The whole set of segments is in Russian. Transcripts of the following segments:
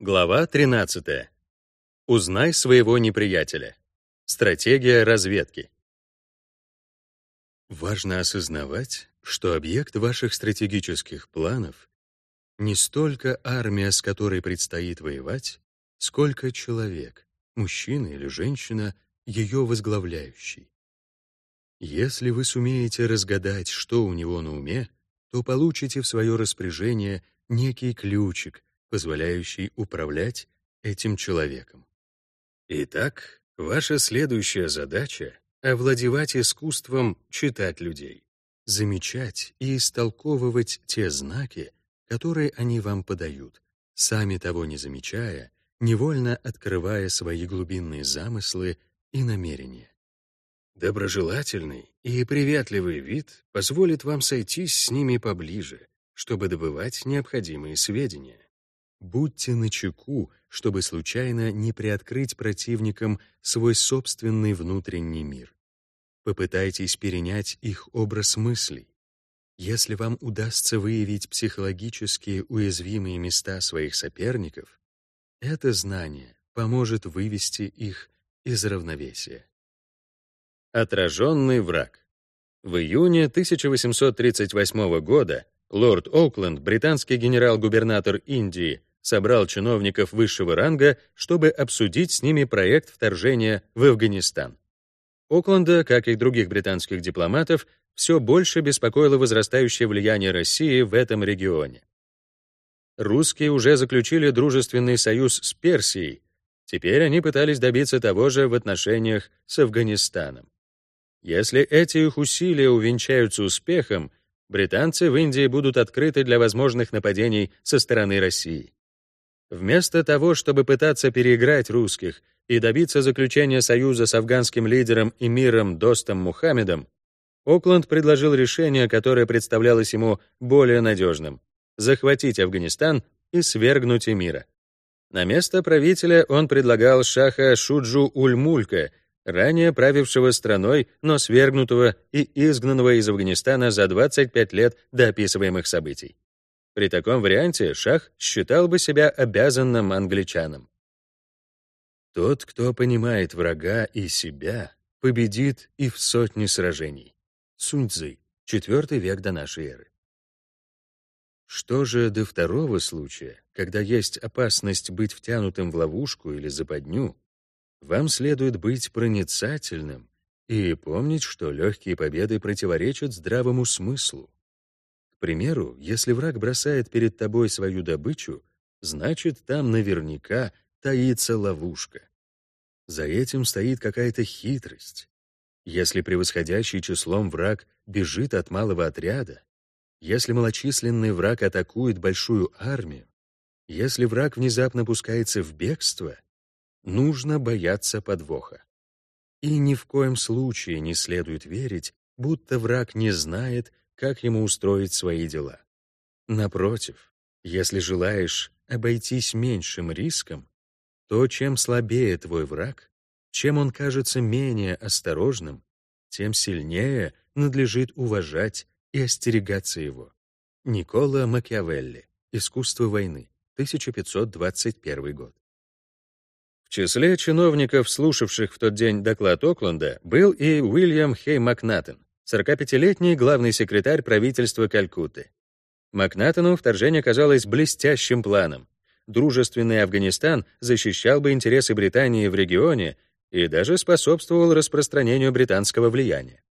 Глава 13. Узнай своего неприятеля. Стратегия разведки. Важно осознавать, что объект ваших стратегических планов не столько армия, с которой предстоит воевать, сколько человек, мужчина или женщина, ее возглавляющий. Если вы сумеете разгадать, что у него на уме, то получите в свое распоряжение некий ключик — позволяющий управлять этим человеком. Итак, ваша следующая задача — овладевать искусством читать людей, замечать и истолковывать те знаки, которые они вам подают, сами того не замечая, невольно открывая свои глубинные замыслы и намерения. Доброжелательный и приветливый вид позволит вам сойтись с ними поближе, чтобы добывать необходимые сведения. Будьте начеку, чтобы случайно не приоткрыть противникам свой собственный внутренний мир. Попытайтесь перенять их образ мыслей. Если вам удастся выявить психологически уязвимые места своих соперников, это знание поможет вывести их из равновесия. Отраженный враг. В июне 1838 года лорд Окленд, британский генерал-губернатор Индии, собрал чиновников высшего ранга, чтобы обсудить с ними проект вторжения в Афганистан. Окленда, как и других британских дипломатов, все больше беспокоило возрастающее влияние России в этом регионе. Русские уже заключили дружественный союз с Персией, теперь они пытались добиться того же в отношениях с Афганистаном. Если эти их усилия увенчаются успехом, британцы в Индии будут открыты для возможных нападений со стороны России. Вместо того, чтобы пытаться переиграть русских и добиться заключения союза с афганским лидером эмиром Достом Мухаммедом, Окленд предложил решение, которое представлялось ему более надежным — захватить Афганистан и свергнуть эмира. На место правителя он предлагал шаха Шуджу Ульмулька, ранее правившего страной, но свергнутого и изгнанного из Афганистана за 25 лет до описываемых событий. При таком варианте Шах считал бы себя обязанным англичанам. Тот, кто понимает врага и себя, победит и в сотне сражений. Суньцзы, IV век до нашей эры. Что же до второго случая, когда есть опасность быть втянутым в ловушку или западню, вам следует быть проницательным и помнить, что легкие победы противоречат здравому смыслу. Примеру, если враг бросает перед тобой свою добычу, значит, там наверняка таится ловушка. За этим стоит какая-то хитрость. Если превосходящий числом враг бежит от малого отряда, если малочисленный враг атакует большую армию, если враг внезапно пускается в бегство, нужно бояться подвоха. И ни в коем случае не следует верить, будто враг не знает, как ему устроить свои дела. Напротив, если желаешь обойтись меньшим риском, то чем слабее твой враг, чем он кажется менее осторожным, тем сильнее надлежит уважать и остерегаться его. Никола Макиавелли. Искусство войны. 1521 год. В числе чиновников, слушавших в тот день доклад Окленда, был и Уильям Хей Макнатон, 45-летний главный секретарь правительства Калькутты. Макнатону вторжение казалось блестящим планом. Дружественный Афганистан защищал бы интересы Британии в регионе и даже способствовал распространению британского влияния.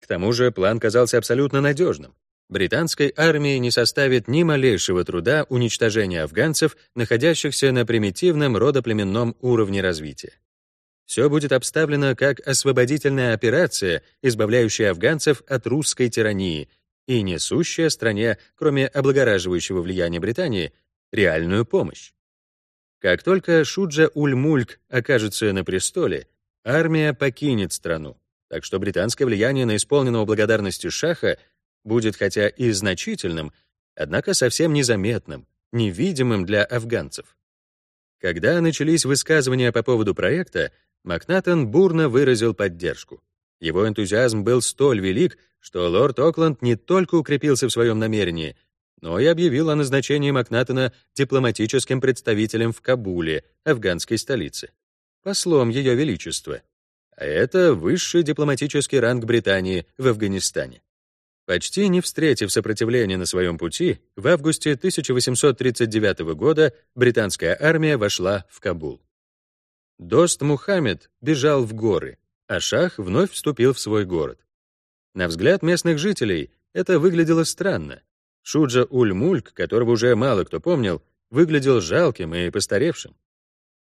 К тому же план казался абсолютно надежным. Британской армии не составит ни малейшего труда уничтожения афганцев, находящихся на примитивном родоплеменном уровне развития. Все будет обставлено как освободительная операция, избавляющая афганцев от русской тирании и несущая стране, кроме облагораживающего влияния Британии, реальную помощь. Как только Шуджа Ульмульк окажется на престоле, армия покинет страну, так что британское влияние на исполненного благодарностью Шаха будет хотя и значительным, однако совсем незаметным, невидимым для афганцев. Когда начались высказывания по поводу проекта, Макнатон бурно выразил поддержку. Его энтузиазм был столь велик, что лорд Окленд не только укрепился в своем намерении, но и объявил о назначении Макнатона дипломатическим представителем в Кабуле, афганской столице, послом Ее Величества. А это высший дипломатический ранг Британии в Афганистане. Почти не встретив сопротивления на своем пути, в августе 1839 года британская армия вошла в Кабул. Дост Мухаммед бежал в горы, а шах вновь вступил в свой город. На взгляд местных жителей это выглядело странно. Шуджа Уль-Мульк, которого уже мало кто помнил, выглядел жалким и постаревшим.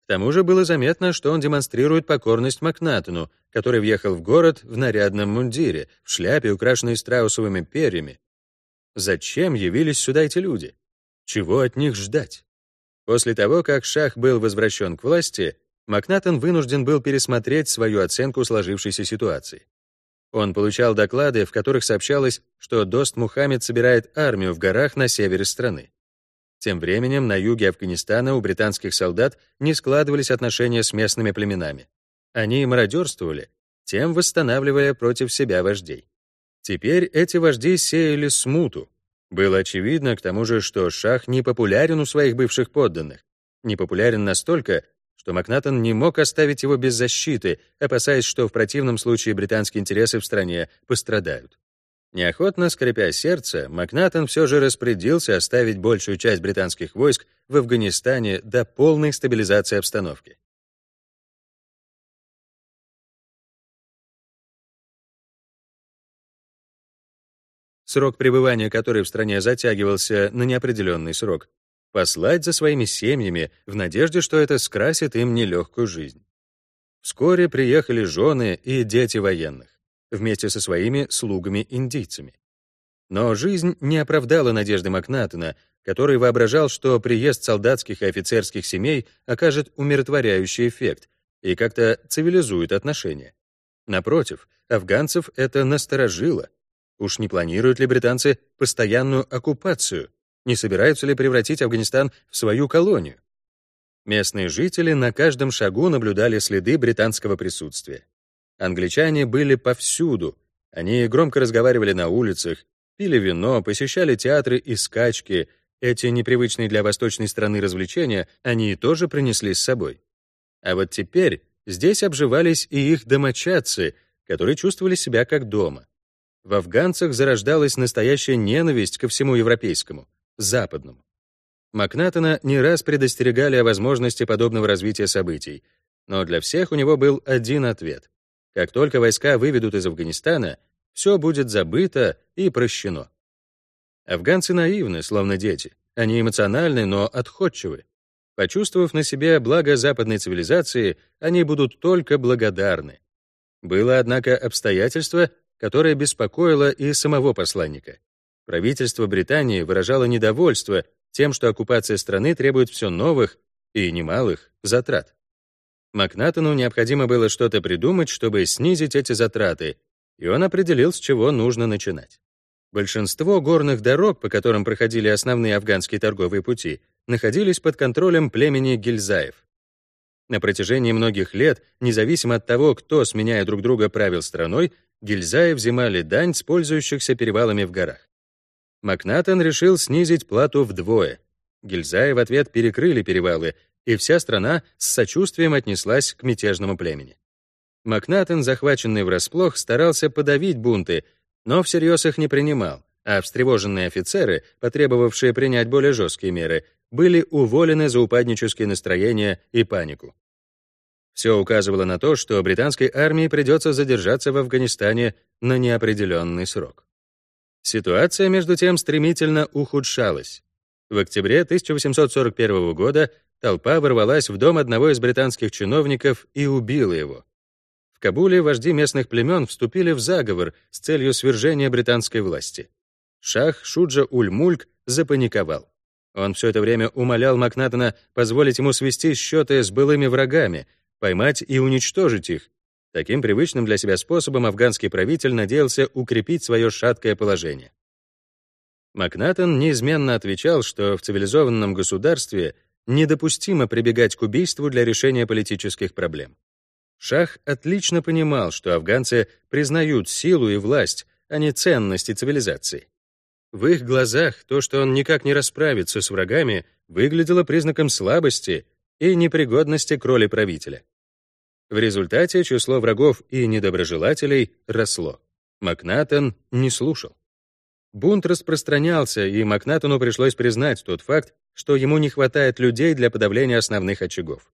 К тому же было заметно, что он демонстрирует покорность Макнатону, который въехал в город в нарядном мундире, в шляпе, украшенной страусовыми перьями. Зачем явились сюда эти люди? Чего от них ждать? После того, как Шах был возвращен к власти, Макнатон вынужден был пересмотреть свою оценку сложившейся ситуации. Он получал доклады, в которых сообщалось, что Дост Мухаммед собирает армию в горах на севере страны. Тем временем на юге Афганистана у британских солдат не складывались отношения с местными племенами. Они мародерствовали, тем восстанавливая против себя вождей. Теперь эти вожди сеяли смуту. Было очевидно, к тому же, что шах не популярен у своих бывших подданных. Не популярен настолько, что Макнатон не мог оставить его без защиты, опасаясь, что в противном случае британские интересы в стране пострадают. Неохотно скрипя сердце, Макнатон все же распорядился оставить большую часть британских войск в Афганистане до полной стабилизации обстановки. Срок пребывания которой в стране затягивался на неопределенный срок, послать за своими семьями в надежде, что это скрасит им нелегкую жизнь. Вскоре приехали жены и дети военных, вместе со своими слугами-индийцами. Но жизнь не оправдала надежды Макнатона, который воображал, что приезд солдатских и офицерских семей окажет умиротворяющий эффект и как-то цивилизует отношения. Напротив, афганцев это насторожило. Уж не планируют ли британцы постоянную оккупацию, не собираются ли превратить Афганистан в свою колонию. Местные жители на каждом шагу наблюдали следы британского присутствия. Англичане были повсюду. Они громко разговаривали на улицах, пили вино, посещали театры и скачки. Эти непривычные для восточной страны развлечения они тоже принесли с собой. А вот теперь здесь обживались и их домочадцы, которые чувствовали себя как дома. В афганцах зарождалась настоящая ненависть ко всему европейскому — западному. Макнатона не раз предостерегали о возможности подобного развития событий, но для всех у него был один ответ. Как только войска выведут из Афганистана, все будет забыто и прощено. Афганцы наивны, словно дети. Они эмоциональны, но отходчивы. Почувствовав на себе благо западной цивилизации, они будут только благодарны. Было, однако, обстоятельство, которое беспокоило и самого посланника. Правительство Британии выражало недовольство тем, что оккупация страны требует все новых и немалых затрат. Макнатону необходимо было что-то придумать, чтобы снизить эти затраты, и он определил, с чего нужно начинать. Большинство горных дорог, по которым проходили основные афганские торговые пути, находились под контролем племени гильзаев. На протяжении многих лет, независимо от того, кто, сменяя друг друга, правил страной, гильзаи взимали дань с пользующихся перевалами в горах. Макнатон решил снизить плату вдвое. Гильзаи в ответ перекрыли перевалы, и вся страна с сочувствием отнеслась к мятежному племени. Макнатон, захваченный врасплох, старался подавить бунты, но всерьез их не принимал, а встревоженные офицеры, потребовавшие принять более жесткие меры, были уволены за упаднические настроения и панику. Все указывало на то, что британской армии придется задержаться в Афганистане на неопределенный срок. Ситуация, между тем, стремительно ухудшалась. В октябре 1841 года толпа ворвалась в дом одного из британских чиновников и убила его. В Кабуле вожди местных племен вступили в заговор с целью свержения британской власти. Шах Шуджа Уль-Мульк запаниковал. Он все это время умолял Макнатона позволить ему свести счеты с былыми врагами, поймать и уничтожить их, Таким привычным для себя способом афганский правитель надеялся укрепить свое шаткое положение. Макнатон неизменно отвечал, что в цивилизованном государстве недопустимо прибегать к убийству для решения политических проблем. Шах отлично понимал, что афганцы признают силу и власть, а не ценности цивилизации. В их глазах то, что он никак не расправится с врагами, выглядело признаком слабости и непригодности к роли правителя. В результате число врагов и недоброжелателей росло. Макнатон не слушал. Бунт распространялся, и Макнатону пришлось признать тот факт, что ему не хватает людей для подавления основных очагов.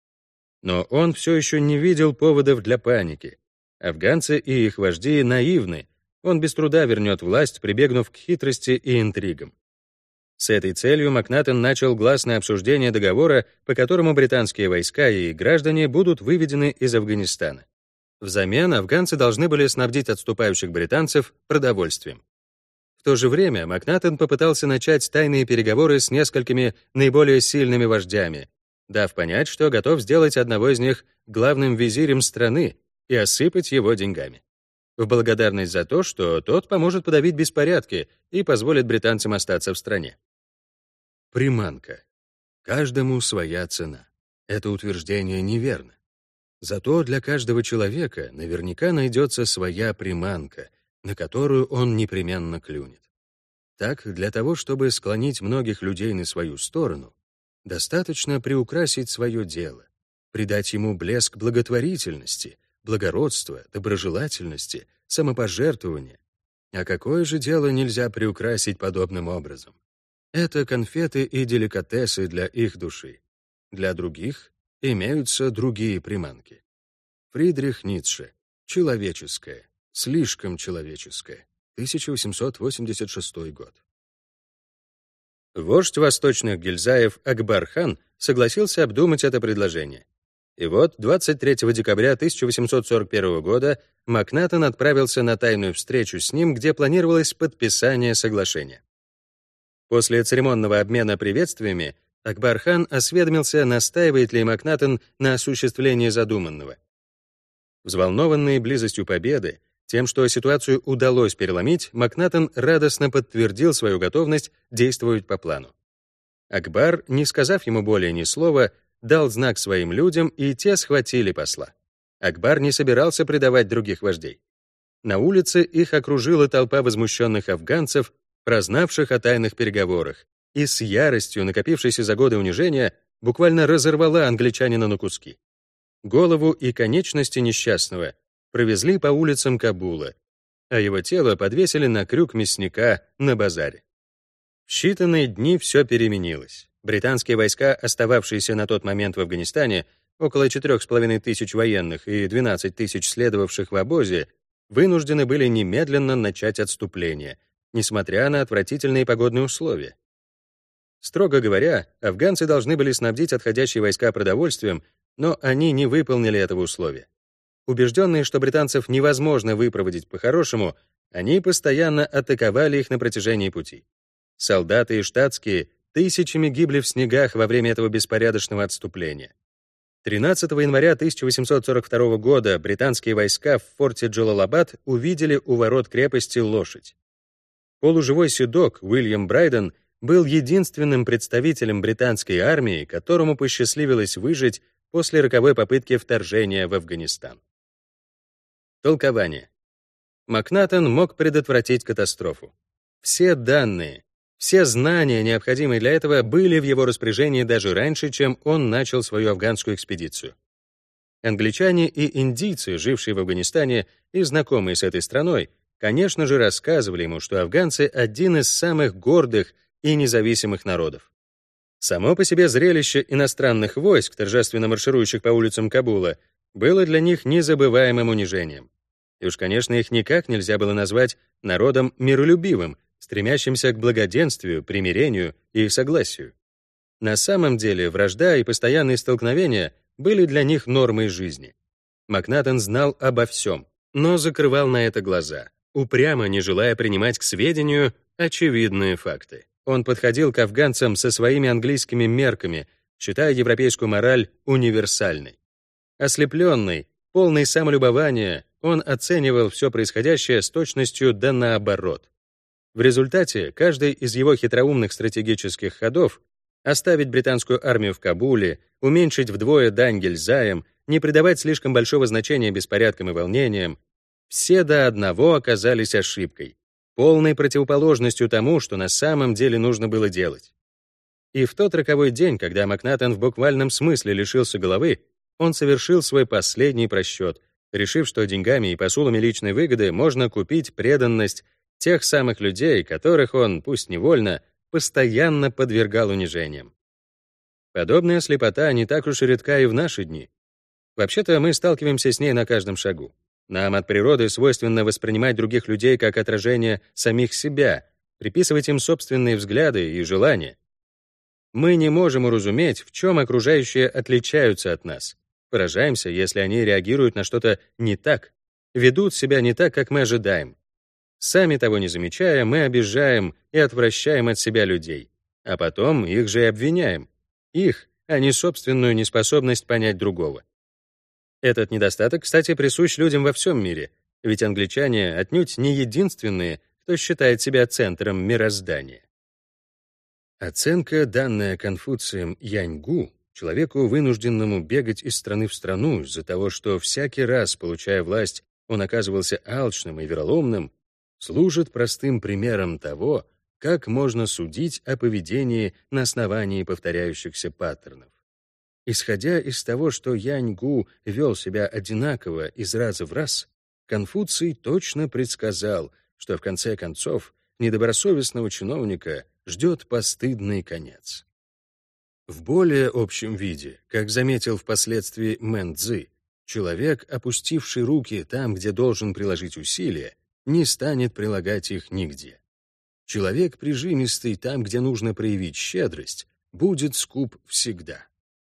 Но он все еще не видел поводов для паники. Афганцы и их вожди наивны, он без труда вернет власть, прибегнув к хитрости и интригам. С этой целью Макнатон начал гласное обсуждение договора, по которому британские войска и граждане будут выведены из Афганистана. Взамен афганцы должны были снабдить отступающих британцев продовольствием. В то же время Макнатон попытался начать тайные переговоры с несколькими наиболее сильными вождями, дав понять, что готов сделать одного из них главным визирем страны и осыпать его деньгами в благодарность за то, что тот поможет подавить беспорядки и позволит британцам остаться в стране. Приманка. Каждому своя цена. Это утверждение неверно. Зато для каждого человека наверняка найдется своя приманка, на которую он непременно клюнет. Так, для того, чтобы склонить многих людей на свою сторону, достаточно приукрасить свое дело, придать ему блеск благотворительности — благородства, доброжелательности, самопожертвования. А какое же дело нельзя приукрасить подобным образом? Это конфеты и деликатесы для их души. Для других имеются другие приманки. Фридрих Ницше. Человеческое. Слишком человеческое. 1886 год. Вождь восточных гильзаев Акбар-хан согласился обдумать это предложение. И вот 23 декабря 1841 года Макнатон отправился на тайную встречу с ним, где планировалось подписание соглашения. После церемонного обмена приветствиями Акбархан осведомился, настаивает ли Макнатон на осуществлении задуманного. Взволнованный близостью победы, тем, что ситуацию удалось переломить, Макнатон радостно подтвердил свою готовность действовать по плану. Акбар, не сказав ему более ни слова, дал знак своим людям, и те схватили посла. Акбар не собирался предавать других вождей. На улице их окружила толпа возмущенных афганцев, прознавших о тайных переговорах, и с яростью, накопившейся за годы унижения, буквально разорвала англичанина на куски. Голову и конечности несчастного провезли по улицам Кабула, а его тело подвесили на крюк мясника на базаре. В считанные дни все переменилось. Британские войска, остававшиеся на тот момент в Афганистане, около 4,5 тысяч военных и 12 тысяч следовавших в обозе, вынуждены были немедленно начать отступление, несмотря на отвратительные погодные условия. Строго говоря, афганцы должны были снабдить отходящие войска продовольствием, но они не выполнили этого условия. Убежденные, что британцев невозможно выпроводить по-хорошему, они постоянно атаковали их на протяжении пути. Солдаты и штатские тысячами гибли в снегах во время этого беспорядочного отступления. 13 января 1842 года британские войска в форте Джалалабад увидели у ворот крепости лошадь. Полуживой седок Уильям Брайден был единственным представителем британской армии, которому посчастливилось выжить после роковой попытки вторжения в Афганистан. Толкование. Макнатон мог предотвратить катастрофу. Все данные, все знания, необходимые для этого, были в его распоряжении даже раньше, чем он начал свою афганскую экспедицию. Англичане и индийцы, жившие в Афганистане и знакомые с этой страной, конечно же, рассказывали ему, что афганцы — один из самых гордых и независимых народов. Само по себе зрелище иностранных войск, торжественно марширующих по улицам Кабула, было для них незабываемым унижением. И уж, конечно, их никак нельзя было назвать народом миролюбивым, стремящимся к благоденствию, примирению и согласию. На самом деле вражда и постоянные столкновения были для них нормой жизни. Макнатон знал обо всем, но закрывал на это глаза, упрямо не желая принимать к сведению очевидные факты. Он подходил к афганцам со своими английскими мерками, считая европейскую мораль универсальной. Ослепленный, полный самолюбования, он оценивал все происходящее с точностью да наоборот. В результате каждый из его хитроумных стратегических ходов оставить британскую армию в Кабуле, уменьшить вдвое дань гельзаем, не придавать слишком большого значения беспорядкам и волнениям, все до одного оказались ошибкой. полной противоположностью тому, что на самом деле нужно было делать. И в тот роковой день, когда Макнатон в буквальном смысле лишился головы, он совершил свой последний просчет, решив, что деньгами и посулами личной выгоды можно купить преданность тех самых людей, которых он, пусть невольно, постоянно подвергал унижениям. Подобная слепота не так уж редка и в наши дни. Вообще-то мы сталкиваемся с ней на каждом шагу. Нам от природы свойственно воспринимать других людей как отражение самих себя, приписывать им собственные взгляды и желания. Мы не можем уразуметь, в чем окружающие отличаются от нас. Поражаемся, если они реагируют на что-то не так, ведут себя не так, как мы ожидаем. Сами того не замечая, мы обижаем и отвращаем от себя людей, а потом их же и обвиняем. Их, а не собственную неспособность понять другого. Этот недостаток, кстати, присущ людям во всем мире, ведь англичане отнюдь не единственные, кто считает себя центром мироздания. Оценка, данная Конфуцием Яньгу, человеку, вынужденному бегать из страны в страну из-за того, что всякий раз, получая власть, он оказывался алчным и вероломным, служит простым примером того, как можно судить о поведении на основании повторяющихся паттернов. Исходя из того, что Яньгу вел себя одинаково из раза в раз, Конфуций точно предсказал, что в конце концов недобросовестного чиновника ждет постыдный конец. В более общем виде, как заметил впоследствии Мэн Цзы, человек, опустивший руки там, где должен приложить усилия, не станет прилагать их нигде. Человек, прижимистый там, где нужно проявить щедрость, будет скуп всегда.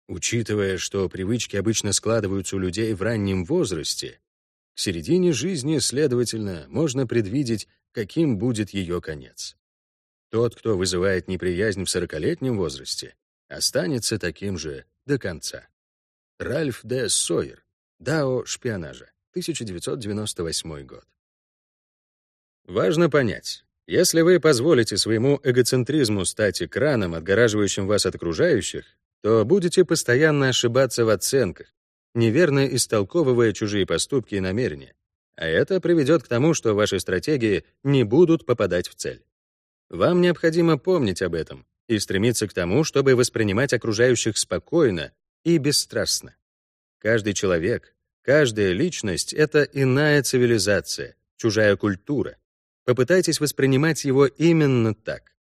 Учитывая, что привычки обычно складываются у людей в раннем возрасте, к середине жизни, следовательно, можно предвидеть, каким будет ее конец. Тот, кто вызывает неприязнь в сорокалетнем возрасте, останется таким же до конца. Ральф Д. Сойер, Дао шпионажа, 1998 год. Важно понять, если вы позволите своему эгоцентризму стать экраном, отгораживающим вас от окружающих, то будете постоянно ошибаться в оценках, неверно истолковывая чужие поступки и намерения. А это приведет к тому, что ваши стратегии не будут попадать в цель. Вам необходимо помнить об этом и стремиться к тому, чтобы воспринимать окружающих спокойно и бесстрастно. Каждый человек, каждая личность — это иная цивилизация, чужая культура, Попытайтесь воспринимать его именно так.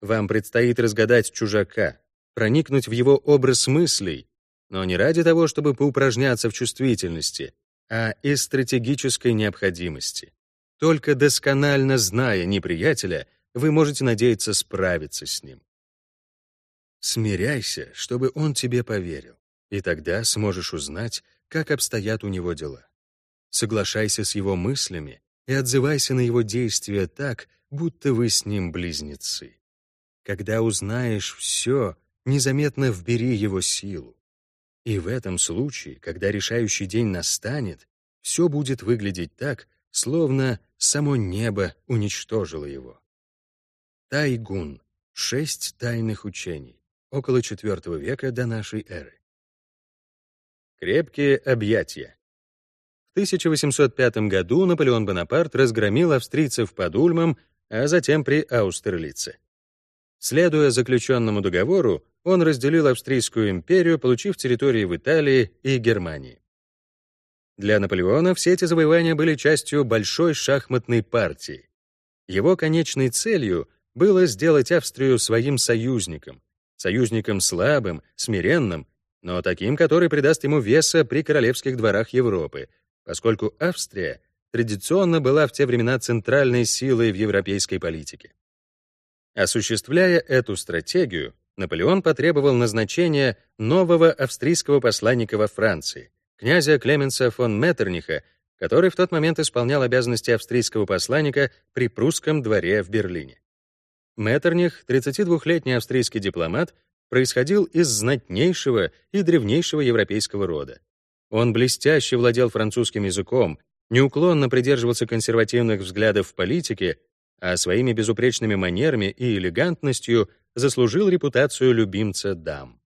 Вам предстоит разгадать чужака, проникнуть в его образ мыслей, но не ради того, чтобы поупражняться в чувствительности, а из стратегической необходимости. Только досконально зная неприятеля, вы можете надеяться справиться с ним. Смиряйся, чтобы он тебе поверил, и тогда сможешь узнать, как обстоят у него дела. Соглашайся с его мыслями и отзывайся на его действия так, будто вы с ним близнецы. Когда узнаешь все, незаметно вбери его силу. И в этом случае, когда решающий день настанет, все будет выглядеть так, словно само небо уничтожило его. Тайгун. Шесть тайных учений. Около IV века до нашей эры. Крепкие объятия. 1805 году Наполеон Бонапарт разгромил австрийцев под Ульмом, а затем при Аустерлице. Следуя заключенному договору, он разделил Австрийскую империю, получив территории в Италии и Германии. Для Наполеона все эти завоевания были частью большой шахматной партии. Его конечной целью было сделать Австрию своим союзником, союзником слабым, смиренным, но таким, который придаст ему веса при королевских дворах Европы, поскольку Австрия традиционно была в те времена центральной силой в европейской политике. Осуществляя эту стратегию, Наполеон потребовал назначения нового австрийского посланника во Франции, князя Клеменса фон Меттерниха, который в тот момент исполнял обязанности австрийского посланника при прусском дворе в Берлине. Меттерних, 32-летний австрийский дипломат, происходил из знатнейшего и древнейшего европейского рода. Он блестяще владел французским языком, неуклонно придерживался консервативных взглядов в политике, а своими безупречными манерами и элегантностью заслужил репутацию любимца дам.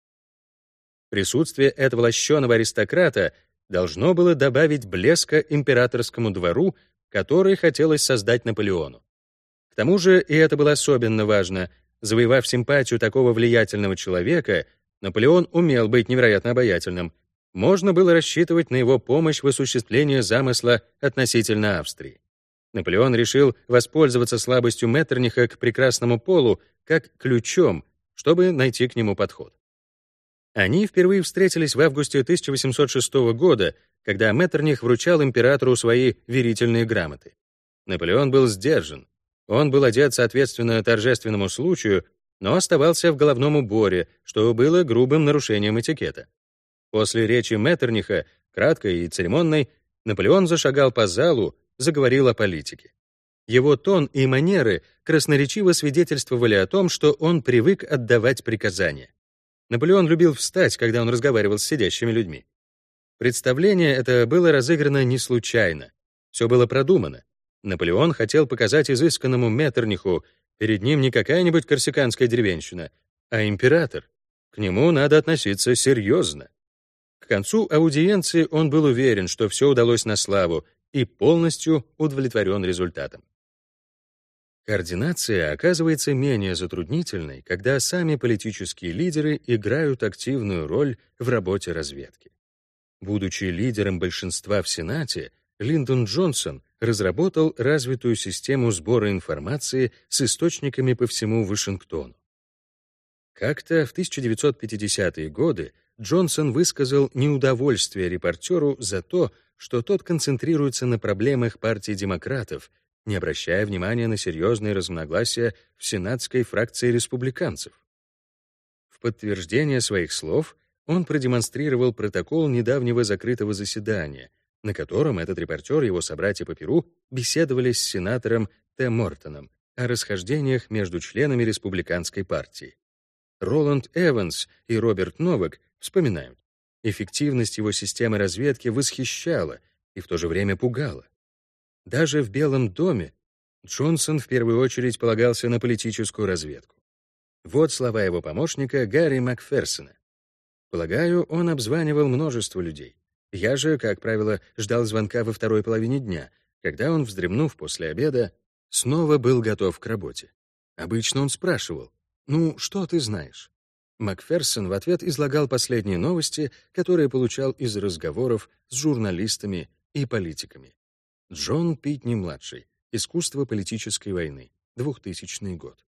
Присутствие этого лощеного аристократа должно было добавить блеска императорскому двору, который хотелось создать Наполеону. К тому же, и это было особенно важно, завоевав симпатию такого влиятельного человека, Наполеон умел быть невероятно обаятельным, можно было рассчитывать на его помощь в осуществлении замысла относительно Австрии. Наполеон решил воспользоваться слабостью Меттерниха к прекрасному полу как ключом, чтобы найти к нему подход. Они впервые встретились в августе 1806 года, когда Меттерних вручал императору свои верительные грамоты. Наполеон был сдержан. Он был одет соответственно торжественному случаю, но оставался в головном уборе, что было грубым нарушением этикета. После речи Меттерниха, краткой и церемонной, Наполеон зашагал по залу, заговорил о политике. Его тон и манеры красноречиво свидетельствовали о том, что он привык отдавать приказания. Наполеон любил встать, когда он разговаривал с сидящими людьми. Представление это было разыграно не случайно. Все было продумано. Наполеон хотел показать изысканному Меттерниху, перед ним не какая-нибудь корсиканская деревенщина, а император. К нему надо относиться серьезно. К концу аудиенции он был уверен, что все удалось на славу и полностью удовлетворен результатом. Координация оказывается менее затруднительной, когда сами политические лидеры играют активную роль в работе разведки. Будучи лидером большинства в Сенате, Линдон Джонсон разработал развитую систему сбора информации с источниками по всему Вашингтону. Как-то в 1950-е годы Джонсон высказал неудовольствие репортеру за то, что тот концентрируется на проблемах партии демократов, не обращая внимания на серьезные разногласия в сенатской фракции республиканцев. В подтверждение своих слов он продемонстрировал протокол недавнего закрытого заседания, на котором этот репортер и его собратья по Перу беседовали с сенатором Т. Мортоном о расхождениях между членами республиканской партии. Роланд Эванс и Роберт Новак вспоминают, эффективность его системы разведки восхищала и в то же время пугала. Даже в Белом доме Джонсон в первую очередь полагался на политическую разведку. Вот слова его помощника Гарри Макферсона. Полагаю, он обзванивал множество людей. Я же, как правило, ждал звонка во второй половине дня, когда он, вздремнув после обеда, снова был готов к работе. Обычно он спрашивал, «Ну, что ты знаешь?» Макферсон в ответ излагал последние новости, которые получал из разговоров с журналистами и политиками. Джон Питни-младший. Искусство политической войны. 2000 год.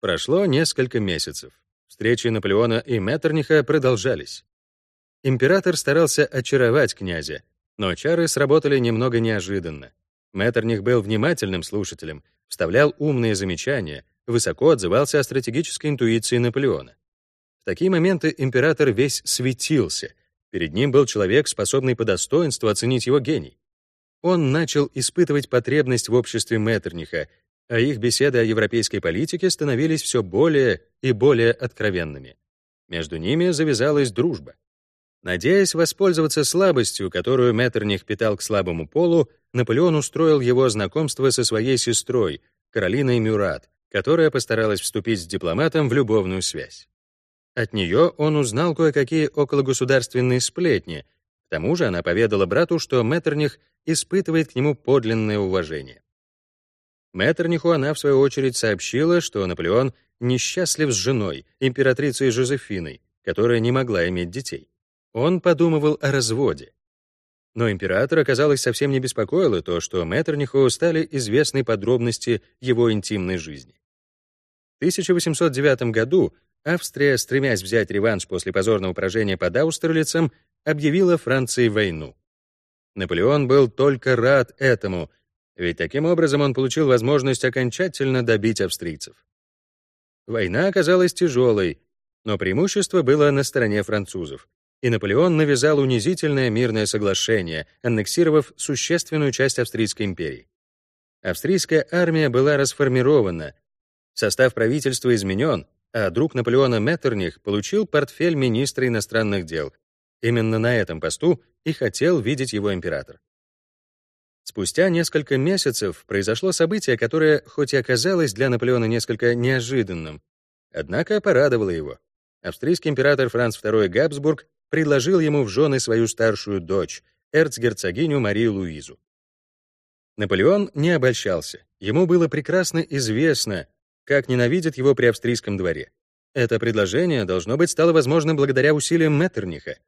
Прошло несколько месяцев. Встречи Наполеона и Меттерниха продолжались. Император старался очаровать князя, но чары сработали немного неожиданно. Меттерних был внимательным слушателем, вставлял умные замечания, высоко отзывался о стратегической интуиции Наполеона. В такие моменты император весь светился. Перед ним был человек, способный по достоинству оценить его гений. Он начал испытывать потребность в обществе Меттерниха, а их беседы о европейской политике становились все более и более откровенными. Между ними завязалась дружба. Надеясь воспользоваться слабостью, которую Меттерних питал к слабому полу, Наполеон устроил его знакомство со своей сестрой, Каролиной Мюрат, которая постаралась вступить с дипломатом в любовную связь. От нее он узнал кое-какие окологосударственные сплетни. К тому же она поведала брату, что Меттерних испытывает к нему подлинное уважение. Меттерниху она, в свою очередь, сообщила, что Наполеон несчастлив с женой, императрицей Жозефиной, которая не могла иметь детей. Он подумывал о разводе. Но император, оказалось, совсем не беспокоило то, что Меттерниху стали известны подробности его интимной жизни. 1809 году Австрия, стремясь взять реванш после позорного поражения под Аустерлицем, объявила Франции войну. Наполеон был только рад этому, ведь таким образом он получил возможность окончательно добить австрийцев. Война оказалась тяжелой, но преимущество было на стороне французов, и Наполеон навязал унизительное мирное соглашение, аннексировав существенную часть Австрийской империи. Австрийская армия была расформирована, Состав правительства изменен, а друг Наполеона Меттерних получил портфель министра иностранных дел. Именно на этом посту и хотел видеть его император. Спустя несколько месяцев произошло событие, которое, хоть и оказалось для Наполеона несколько неожиданным, однако порадовало его. Австрийский император Франц II Габсбург предложил ему в жены свою старшую дочь, эрцгерцогиню Марию Луизу. Наполеон не обольщался. Ему было прекрасно известно, как ненавидят его при австрийском дворе. Это предложение, должно быть, стало возможным благодаря усилиям Меттерниха.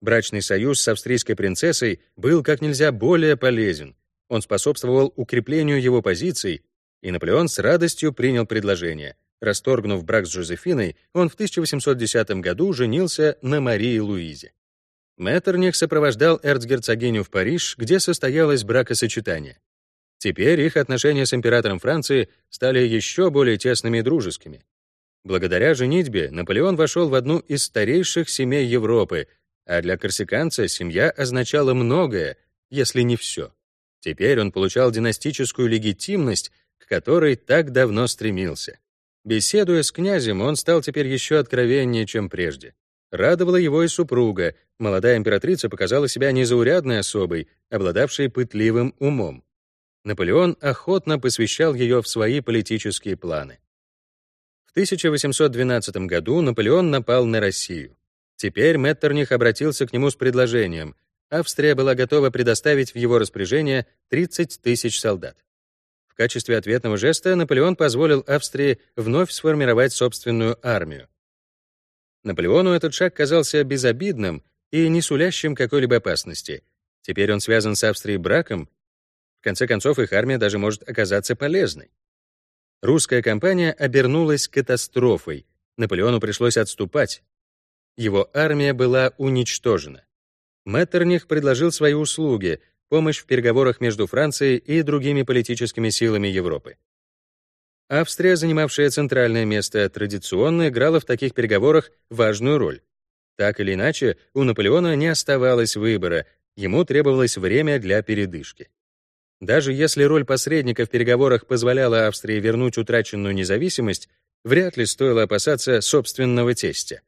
Брачный союз с австрийской принцессой был как нельзя более полезен. Он способствовал укреплению его позиций, и Наполеон с радостью принял предложение. Расторгнув брак с Жозефиной, он в 1810 году женился на Марии Луизе. Меттерних сопровождал эрцгерцогиню в Париж, где состоялось бракосочетание. Теперь их отношения с императором Франции стали еще более тесными и дружескими. Благодаря женитьбе Наполеон вошел в одну из старейших семей Европы, а для корсиканца семья означала многое, если не все. Теперь он получал династическую легитимность, к которой так давно стремился. Беседуя с князем, он стал теперь еще откровеннее, чем прежде. Радовала его и супруга. Молодая императрица показала себя незаурядной особой, обладавшей пытливым умом. Наполеон охотно посвящал ее в свои политические планы. В 1812 году Наполеон напал на Россию. Теперь Меттерних обратился к нему с предложением. Австрия была готова предоставить в его распоряжение 30 тысяч солдат. В качестве ответного жеста Наполеон позволил Австрии вновь сформировать собственную армию. Наполеону этот шаг казался безобидным и не сулящим какой-либо опасности. Теперь он связан с Австрией браком, в конце концов, их армия даже может оказаться полезной. Русская кампания обернулась катастрофой. Наполеону пришлось отступать. Его армия была уничтожена. Меттерних предложил свои услуги, помощь в переговорах между Францией и другими политическими силами Европы. Австрия, занимавшая центральное место, традиционно играла в таких переговорах важную роль. Так или иначе, у Наполеона не оставалось выбора, ему требовалось время для передышки. Даже если роль посредника в переговорах позволяла Австрии вернуть утраченную независимость, вряд ли стоило опасаться собственного тестя.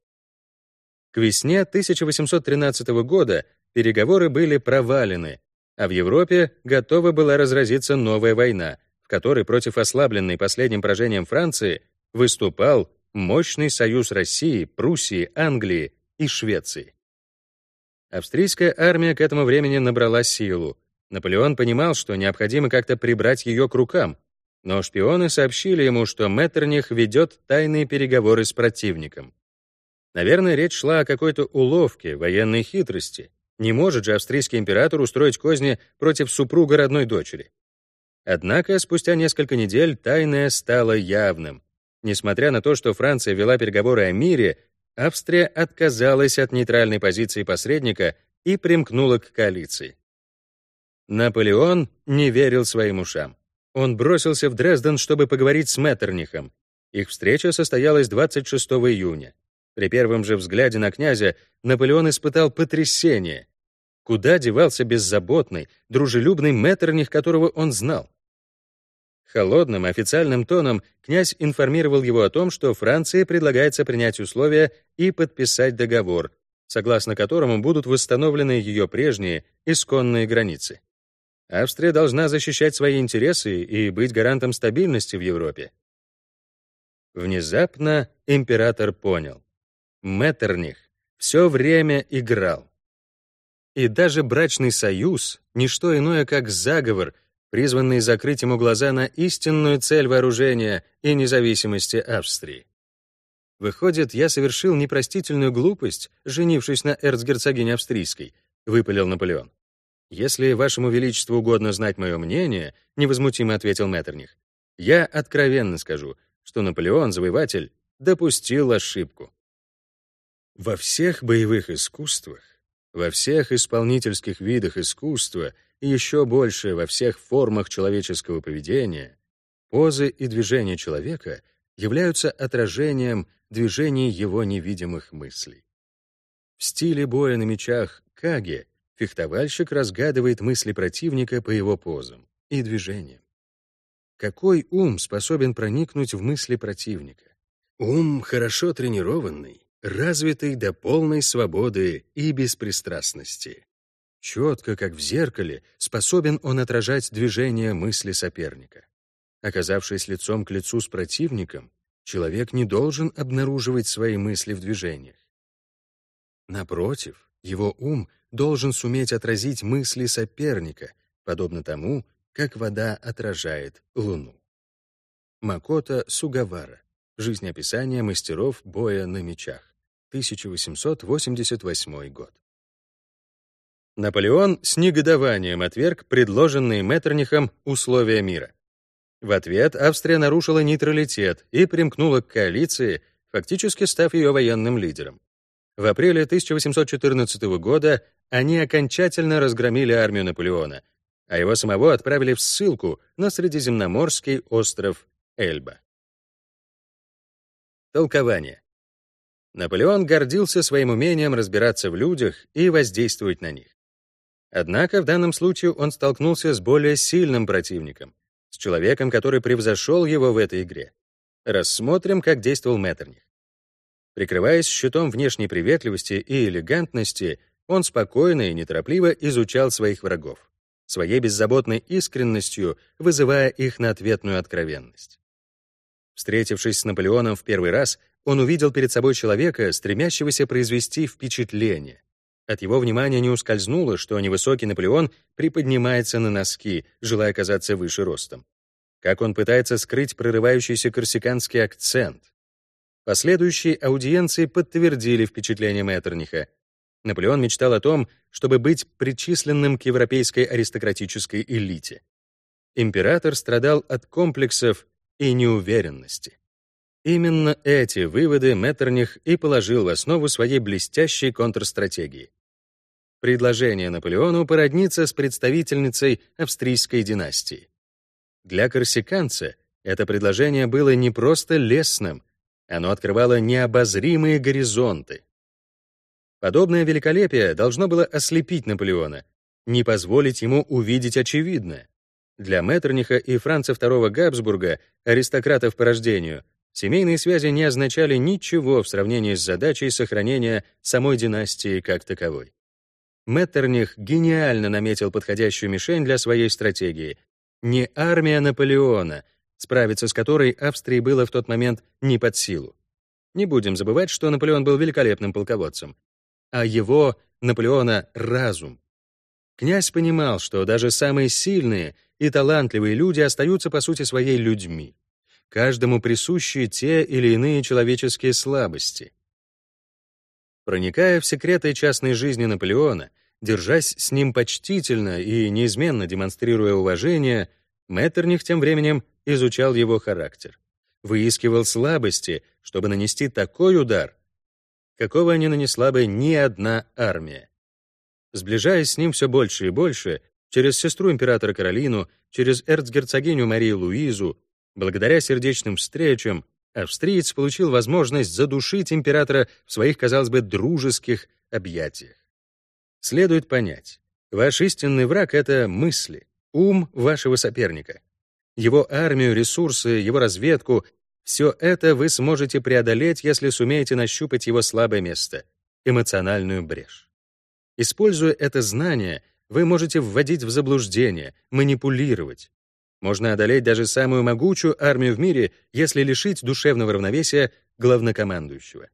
К весне 1813 года переговоры были провалены, а в Европе готова была разразиться новая война, в которой против ослабленной последним поражением Франции выступал мощный союз России, Пруссии, Англии и Швеции. Австрийская армия к этому времени набрала силу, Наполеон понимал, что необходимо как-то прибрать ее к рукам, но шпионы сообщили ему, что Меттерних ведет тайные переговоры с противником. Наверное, речь шла о какой-то уловке, военной хитрости. Не может же австрийский император устроить козни против супруга родной дочери. Однако спустя несколько недель тайное стало явным. Несмотря на то, что Франция вела переговоры о мире, Австрия отказалась от нейтральной позиции посредника и примкнула к коалиции. Наполеон не верил своим ушам. Он бросился в Дрезден, чтобы поговорить с Меттернихом. Их встреча состоялась 26 июня. При первом же взгляде на князя Наполеон испытал потрясение. Куда девался беззаботный, дружелюбный Меттерних, которого он знал? Холодным официальным тоном князь информировал его о том, что Франции предлагается принять условия и подписать договор, согласно которому будут восстановлены ее прежние исконные границы. Австрия должна защищать свои интересы и быть гарантом стабильности в Европе. Внезапно император понял. Меттерних все время играл. И даже брачный союз — ничто иное, как заговор, призванный закрыть ему глаза на истинную цель вооружения и независимости Австрии. Выходит, я совершил непростительную глупость, женившись на эрцгерцогине австрийской, выпалил Наполеон. «Если вашему величеству угодно знать мое мнение», — невозмутимо ответил Меттерних, «я откровенно скажу, что Наполеон, завоеватель, допустил ошибку. Во всех боевых искусствах, во всех исполнительских видах искусства и еще больше во всех формах человеческого поведения, позы и движения человека являются отражением движений его невидимых мыслей. В стиле боя на мечах Каге Фехтовальщик разгадывает мысли противника по его позам и движениям. Какой ум способен проникнуть в мысли противника? Ум хорошо тренированный, развитый до полной свободы и беспристрастности. Четко, как в зеркале, способен он отражать движения мысли соперника. Оказавшись лицом к лицу с противником, человек не должен обнаруживать свои мысли в движениях. Напротив, его ум должен суметь отразить мысли соперника, подобно тому, как вода отражает луну. Макото Сугавара. Жизнеописание мастеров боя на мечах. 1888 год. Наполеон с негодованием отверг предложенные Меттернихом условия мира. В ответ Австрия нарушила нейтралитет и примкнула к коалиции, фактически став ее военным лидером. В апреле 1814 года они окончательно разгромили армию Наполеона, а его самого отправили в ссылку на Средиземноморский остров Эльба. Толкование. Наполеон гордился своим умением разбираться в людях и воздействовать на них. Однако в данном случае он столкнулся с более сильным противником, с человеком, который превзошел его в этой игре. Рассмотрим, как действовал Меттерних. Прикрываясь щитом внешней приветливости и элегантности, он спокойно и неторопливо изучал своих врагов, своей беззаботной искренностью вызывая их на ответную откровенность. Встретившись с Наполеоном в первый раз, он увидел перед собой человека, стремящегося произвести впечатление. От его внимания не ускользнуло, что невысокий Наполеон приподнимается на носки, желая казаться выше ростом. Как он пытается скрыть прорывающийся корсиканский акцент. Последующие аудиенции подтвердили впечатление Меттерниха. Наполеон мечтал о том, чтобы быть причисленным к европейской аристократической элите. Император страдал от комплексов и неуверенности. Именно эти выводы Меттерних и положил в основу своей блестящей контрстратегии. Предложение Наполеону породниться с представительницей австрийской династии. Для корсиканца это предложение было не просто лестным, оно открывало необозримые горизонты. Подобное великолепие должно было ослепить Наполеона, не позволить ему увидеть очевидное. Для Меттерниха и Франца II Габсбурга, аристократов по рождению, семейные связи не означали ничего в сравнении с задачей сохранения самой династии как таковой. Меттерних гениально наметил подходящую мишень для своей стратегии. Не армия Наполеона, справиться с которой Австрии было в тот момент не под силу. Не будем забывать, что Наполеон был великолепным полководцем, а его, Наполеона, разум. Князь понимал, что даже самые сильные и талантливые люди остаются по сути своей людьми. Каждому присущи те или иные человеческие слабости. Проникая в секреты частной жизни Наполеона, держась с ним почтительно и неизменно демонстрируя уважение, Меттерних тем временем изучал его характер, выискивал слабости, чтобы нанести такой удар, какого не нанесла бы ни одна армия. Сближаясь с ним все больше и больше, через сестру императора Каролину, через эрцгерцогиню Марию Луизу, благодаря сердечным встречам, австриец получил возможность задушить императора в своих, казалось бы, дружеских объятиях. Следует понять, ваш истинный враг — это мысли, ум вашего соперника. Его армию, ресурсы, его разведку — все это вы сможете преодолеть, если сумеете нащупать его слабое место — эмоциональную брешь. Используя это знание — вы можете вводить в заблуждение, манипулировать. Можно одолеть даже самую могучую армию в мире, если лишить душевного равновесия главнокомандующего.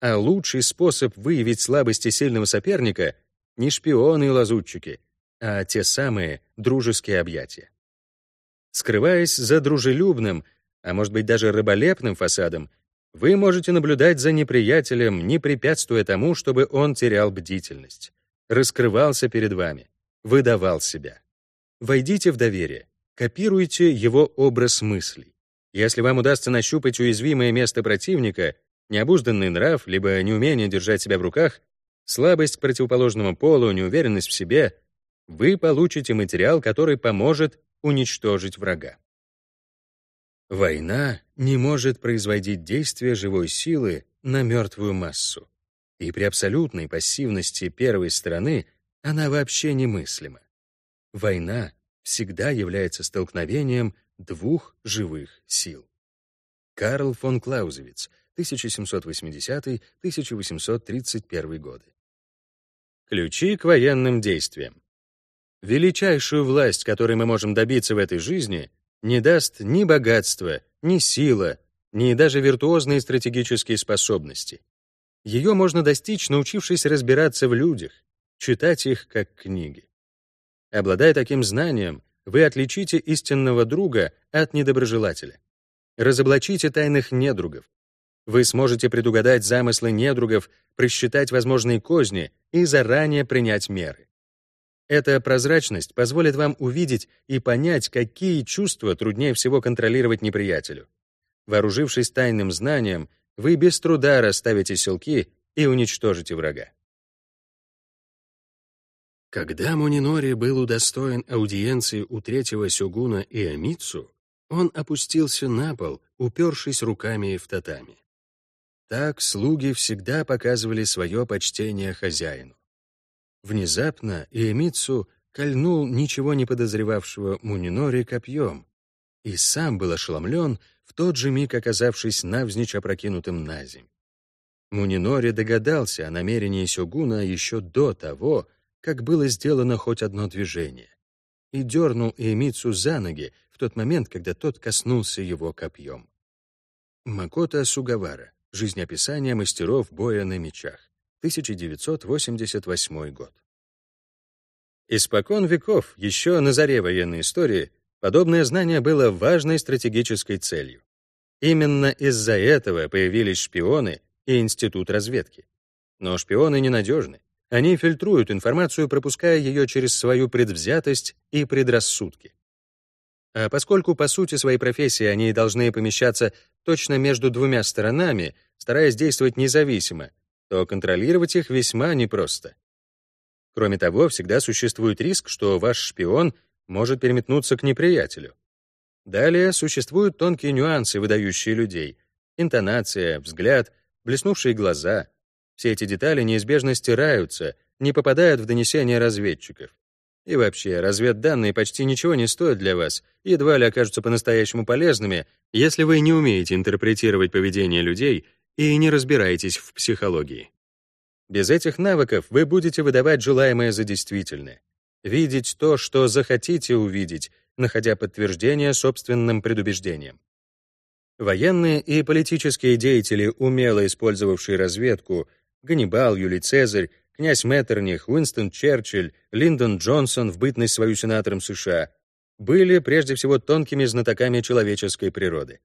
А лучший способ выявить слабости сильного соперника — не шпионы и лазутчики, а те самые дружеские объятия. Скрываясь за дружелюбным, а может быть даже рыболепным фасадом, вы можете наблюдать за неприятелем, не препятствуя тому, чтобы он терял бдительность раскрывался перед вами, выдавал себя. Войдите в доверие, копируйте его образ мыслей. Если вам удастся нащупать уязвимое место противника, необузданный нрав, либо неумение держать себя в руках, слабость к противоположному полу, неуверенность в себе, вы получите материал, который поможет уничтожить врага. Война не может производить действия живой силы на мертвую массу и при абсолютной пассивности первой стороны она вообще немыслима. Война всегда является столкновением двух живых сил. Карл фон Клаузевиц, 1780-1831 годы. Ключи к военным действиям. Величайшую власть, которой мы можем добиться в этой жизни, не даст ни богатство, ни сила, ни даже виртуозные стратегические способности. Ее можно достичь, научившись разбираться в людях, читать их как книги. Обладая таким знанием, вы отличите истинного друга от недоброжелателя. Разоблачите тайных недругов. Вы сможете предугадать замыслы недругов, просчитать возможные козни и заранее принять меры. Эта прозрачность позволит вам увидеть и понять, какие чувства труднее всего контролировать неприятелю. Вооружившись тайным знанием, вы без труда расставите селки и уничтожите врага. Когда Мунинори был удостоен аудиенции у третьего сёгуна Иомицу, он опустился на пол, упершись руками в татами. Так слуги всегда показывали свое почтение хозяину. Внезапно Иемицу кольнул ничего не подозревавшего Мунинори копьем, и сам был ошеломлен, в тот же миг оказавшись навзничь опрокинутым на земь. Мунинори догадался о намерении Сёгуна еще до того, как было сделано хоть одно движение, и дернул Иемицу за ноги в тот момент, когда тот коснулся его копьем. Макото Сугавара. Жизнеописание мастеров боя на мечах. 1988 год. Испокон веков, еще на заре военной истории, подобное знание было важной стратегической целью. Именно из-за этого появились шпионы и институт разведки. Но шпионы ненадежны. Они фильтруют информацию, пропуская ее через свою предвзятость и предрассудки. А поскольку по сути своей профессии они должны помещаться точно между двумя сторонами, стараясь действовать независимо, то контролировать их весьма непросто. Кроме того, всегда существует риск, что ваш шпион может переметнуться к неприятелю. Далее существуют тонкие нюансы, выдающие людей. Интонация, взгляд, блеснувшие глаза, все эти детали неизбежно стираются, не попадают в донесения разведчиков. И вообще, разведданные почти ничего не стоят для вас, едва ли окажутся по-настоящему полезными, если вы не умеете интерпретировать поведение людей и не разбираетесь в психологии. Без этих навыков вы будете выдавать желаемое за действительное, видеть то, что захотите увидеть, находя подтверждение собственным предубеждениям. Военные и политические деятели, умело использовавшие разведку, Ганнибал, Юлий Цезарь, князь Меттерних, Уинстон Черчилль, Линдон Джонсон в бытность свою сенатором США были прежде всего тонкими знатоками человеческой природы.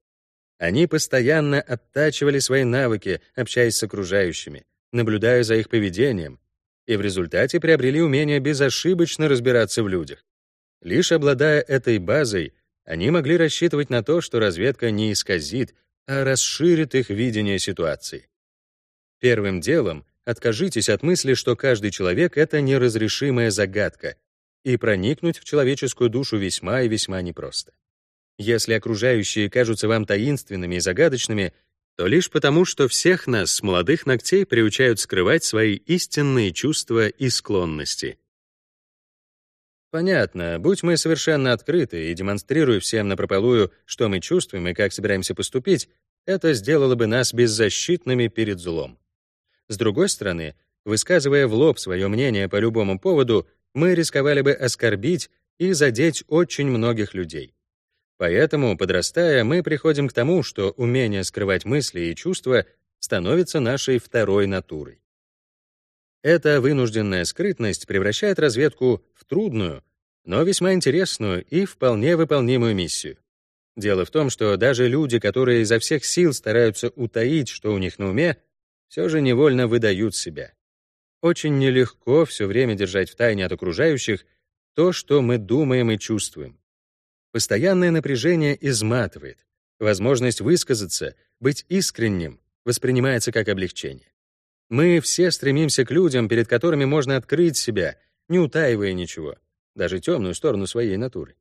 Они постоянно оттачивали свои навыки, общаясь с окружающими, наблюдая за их поведением, и в результате приобрели умение безошибочно разбираться в людях. Лишь обладая этой базой, они могли рассчитывать на то, что разведка не исказит, а расширит их видение ситуации. Первым делом откажитесь от мысли, что каждый человек — это неразрешимая загадка, и проникнуть в человеческую душу весьма и весьма непросто. Если окружающие кажутся вам таинственными и загадочными, то лишь потому, что всех нас с молодых ногтей приучают скрывать свои истинные чувства и склонности. Понятно, будь мы совершенно открыты и демонстрируя всем напропалую, что мы чувствуем и как собираемся поступить, это сделало бы нас беззащитными перед злом. С другой стороны, высказывая в лоб свое мнение по любому поводу, мы рисковали бы оскорбить и задеть очень многих людей. Поэтому, подрастая, мы приходим к тому, что умение скрывать мысли и чувства становится нашей второй натурой. Эта вынужденная скрытность превращает разведку в трудную, но весьма интересную и вполне выполнимую миссию. Дело в том, что даже люди, которые изо всех сил стараются утаить, что у них на уме, все же невольно выдают себя. Очень нелегко все время держать в тайне от окружающих то, что мы думаем и чувствуем. Постоянное напряжение изматывает. Возможность высказаться, быть искренним, воспринимается как облегчение. Мы все стремимся к людям, перед которыми можно открыть себя, не утаивая ничего, даже темную сторону своей натуры.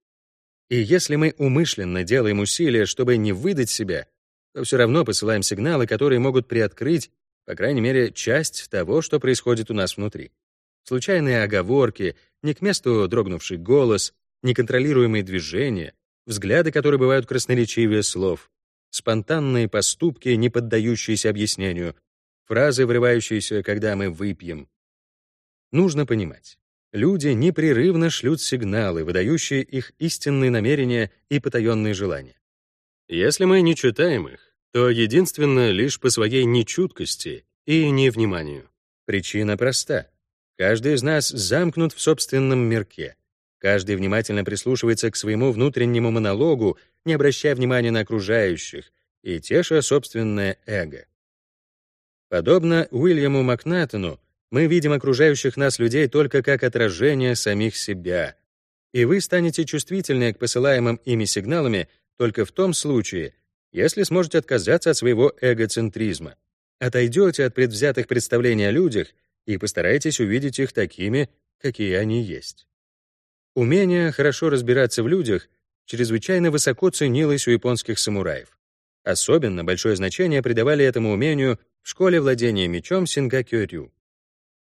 И если мы умышленно делаем усилия, чтобы не выдать себя, то все равно посылаем сигналы, которые могут приоткрыть по крайней мере, часть того, что происходит у нас внутри. Случайные оговорки, не к месту дрогнувший голос, неконтролируемые движения, взгляды, которые бывают красноречивее слов, спонтанные поступки, не поддающиеся объяснению, фразы, врывающиеся, когда мы выпьем. Нужно понимать, люди непрерывно шлют сигналы, выдающие их истинные намерения и потаенные желания. Если мы не читаем их, то единственно лишь по своей нечуткости и невниманию. Причина проста. Каждый из нас замкнут в собственном мирке. Каждый внимательно прислушивается к своему внутреннему монологу, не обращая внимания на окружающих, и теша собственное эго. Подобно Уильяму Макнатону, мы видим окружающих нас людей только как отражение самих себя. И вы станете чувствительнее к посылаемым ими сигналами только в том случае, если сможете отказаться от своего эгоцентризма, отойдете от предвзятых представлений о людях и постараетесь увидеть их такими, какие они есть. Умение хорошо разбираться в людях чрезвычайно высоко ценилось у японских самураев. Особенно большое значение придавали этому умению в школе владения мечом Сингакёрю.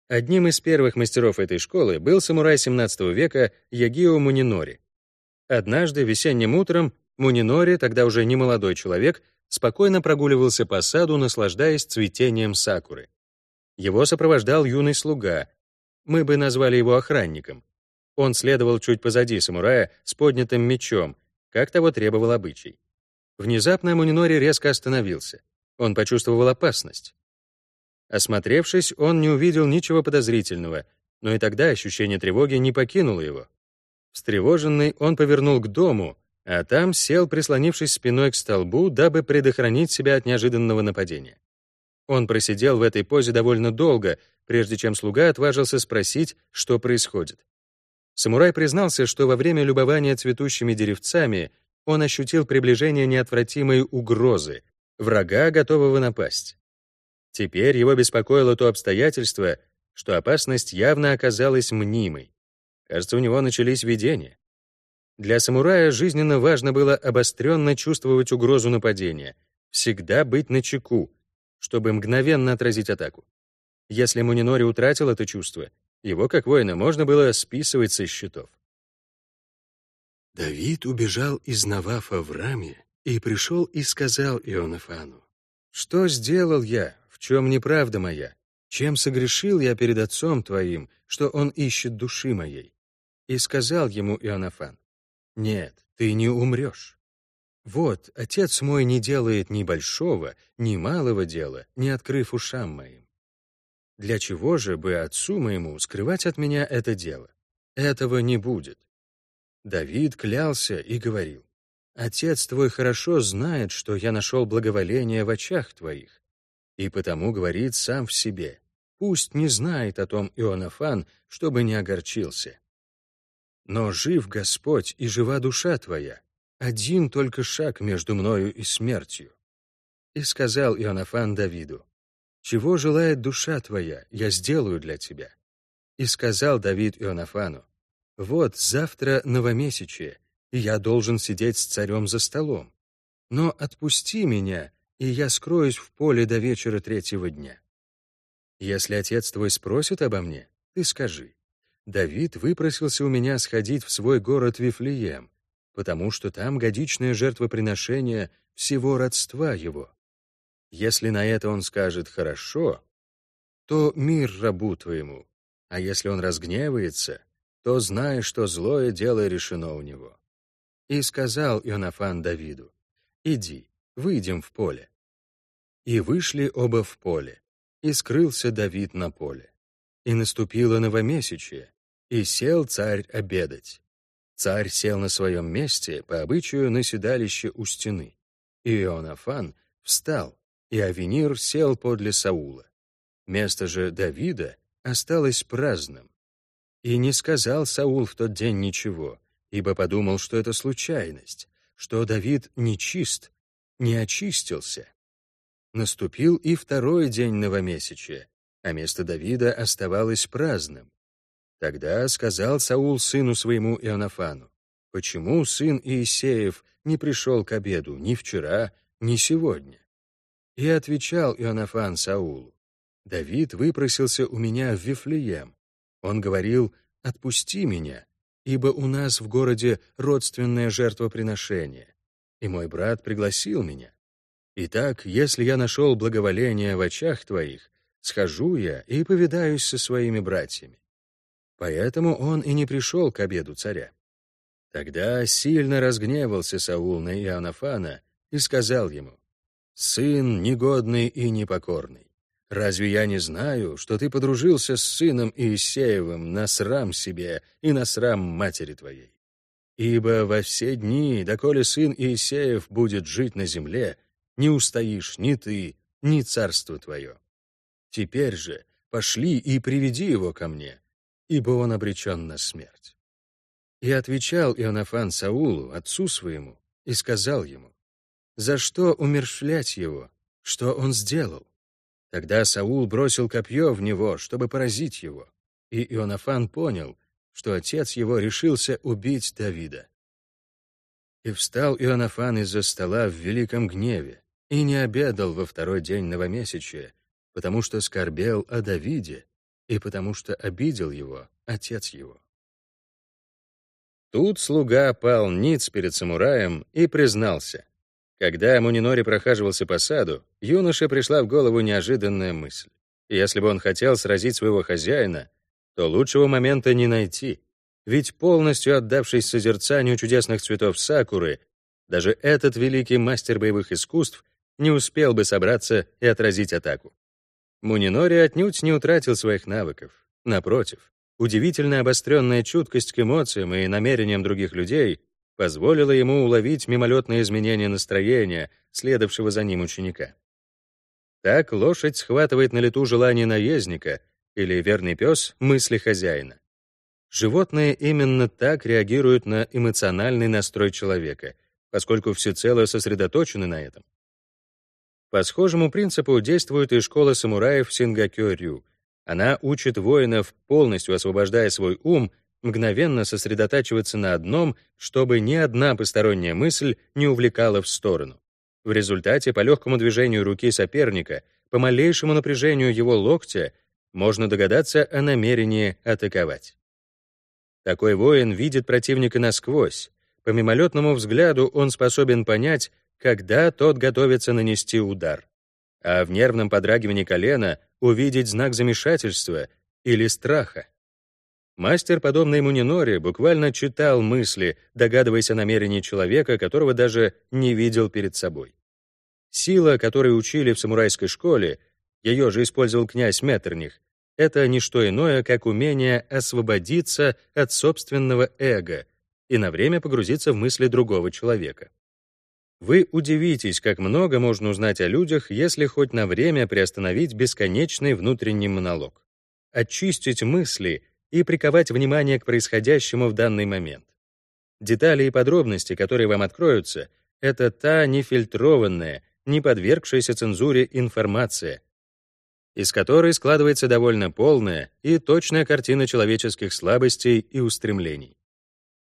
Одним из первых мастеров этой школы был самурай 17 века Ягио Мунинори. Однажды весенним утром Мунинори, тогда уже не молодой человек, спокойно прогуливался по саду, наслаждаясь цветением сакуры. Его сопровождал юный слуга, мы бы назвали его охранником, он следовал чуть позади самурая с поднятым мечом, как того требовал обычай. Внезапно Мунинори резко остановился. Он почувствовал опасность. Осмотревшись, он не увидел ничего подозрительного, но и тогда ощущение тревоги не покинуло его. Встревоженный, он повернул к дому, а там сел, прислонившись спиной к столбу, дабы предохранить себя от неожиданного нападения. Он просидел в этой позе довольно долго, прежде чем слуга отважился спросить, что происходит. Самурай признался, что во время любования цветущими деревцами он ощутил приближение неотвратимой угрозы, врага, готового напасть. Теперь его беспокоило то обстоятельство, что опасность явно оказалась мнимой. Кажется, у него начались видения. Для самурая жизненно важно было обостренно чувствовать угрозу нападения, всегда быть начеку, чтобы мгновенно отразить атаку. Если Мунинори утратил это чувство, его, как воина, можно было списывать со счетов. Давид убежал из Навафа в Раме и пришел и сказал Ионафану, «Что сделал я? В чем неправда моя? Чем согрешил я перед отцом твоим, что он ищет души моей?» И сказал ему Ионафан, «Нет, ты не умрешь. Вот, отец мой не делает ни большого, ни малого дела, не открыв ушам моим. Для чего же бы отцу моему скрывать от меня это дело? Этого не будет. Давид клялся и говорил, «Отец твой хорошо знает, что я нашел благоволение в очах твоих, и потому говорит сам в себе, пусть не знает о том Ионафан, чтобы не огорчился. Но жив Господь и жива душа твоя, один только шаг между мною и смертью». И сказал Ионафан Давиду, чего желает душа твоя, я сделаю для тебя». И сказал Давид Ионафану, «Вот завтра новомесячие, и я должен сидеть с царем за столом. Но отпусти меня, и я скроюсь в поле до вечера третьего дня. Если отец твой спросит обо мне, ты скажи, Давид выпросился у меня сходить в свой город Вифлеем, потому что там годичное жертвоприношение всего родства его. Если на это он скажет «хорошо», то мир рабу твоему, а если он разгневается, то знай, что злое дело решено у него. И сказал Ионафан Давиду, «Иди, выйдем в поле». И вышли оба в поле, и скрылся Давид на поле. И наступило новомесячие, и сел царь обедать. Царь сел на своем месте, по обычаю на седалище у стены. И Ионафан встал, и Авенир сел подле Саула. Место же Давида осталось праздным. И не сказал Саул в тот день ничего, ибо подумал, что это случайность, что Давид нечист, не очистился. Наступил и второй день новомесячия, а место Давида оставалось праздным. Тогда сказал Саул сыну своему Ионафану, «Почему сын Иисеев не пришел к обеду ни вчера, ни сегодня?» И отвечал Ионафан Саулу, «Давид выпросился у меня в Вифлеем. Он говорил, «Отпусти меня, ибо у нас в городе родственное жертвоприношение, и мой брат пригласил меня. Итак, если я нашел благоволение в очах твоих, схожу я и повидаюсь со своими братьями». Поэтому он и не пришел к обеду царя. Тогда сильно разгневался Саул на Иоаннафана и сказал ему, сын негодный и непокорный. Разве я не знаю, что ты подружился с сыном Иисеевым на срам себе и на срам матери твоей? Ибо во все дни, доколе сын Иисеев будет жить на земле, не устоишь ни ты, ни царство твое. Теперь же пошли и приведи его ко мне, ибо он обречен на смерть». И отвечал Ионафан Саулу, отцу своему, и сказал ему, «За что умершлять его? Что он сделал?» Тогда Саул бросил копье в него, чтобы поразить его, и Ионафан понял, что отец его решился убить Давида. И встал Ионафан из-за стола в великом гневе и не обедал во второй день новомесячия, потому что скорбел о Давиде и потому что обидел его отец его. Тут слуга пал ниц перед самураем и признался. Когда Мунинори прохаживался по саду, юноше пришла в голову неожиданная мысль. Если бы он хотел сразить своего хозяина, то лучшего момента не найти. Ведь полностью отдавшись созерцанию чудесных цветов сакуры, даже этот великий мастер боевых искусств не успел бы собраться и отразить атаку. Мунинори отнюдь не утратил своих навыков. Напротив, удивительно обостренная чуткость к эмоциям и намерениям других людей позволила ему уловить мимолетные изменения настроения, следовавшего за ним ученика. Так лошадь схватывает на лету желание наездника или верный пес — мысли хозяина. Животные именно так реагируют на эмоциональный настрой человека, поскольку всецело сосредоточены на этом. По схожему принципу действует и школа самураев Сингакё-рю. Она учит воинов, полностью освобождая свой ум, мгновенно сосредотачиваться на одном, чтобы ни одна посторонняя мысль не увлекала в сторону. В результате по легкому движению руки соперника, по малейшему напряжению его локтя, можно догадаться о намерении атаковать. Такой воин видит противника насквозь. По мимолетному взгляду он способен понять, когда тот готовится нанести удар. А в нервном подрагивании колена увидеть знак замешательства или страха. Мастер, подобный ему Ниноре, буквально читал мысли, догадываясь о намерении человека, которого даже не видел перед собой. Сила, которой учили в самурайской школе, ее же использовал князь Меттерних, это не что иное, как умение освободиться от собственного эго и на время погрузиться в мысли другого человека. Вы удивитесь, как много можно узнать о людях, если хоть на время приостановить бесконечный внутренний монолог. Очистить мысли и приковать внимание к происходящему в данный момент. Детали и подробности, которые вам откроются, это та нефильтрованная, не подвергшаяся цензуре информация, из которой складывается довольно полная и точная картина человеческих слабостей и устремлений.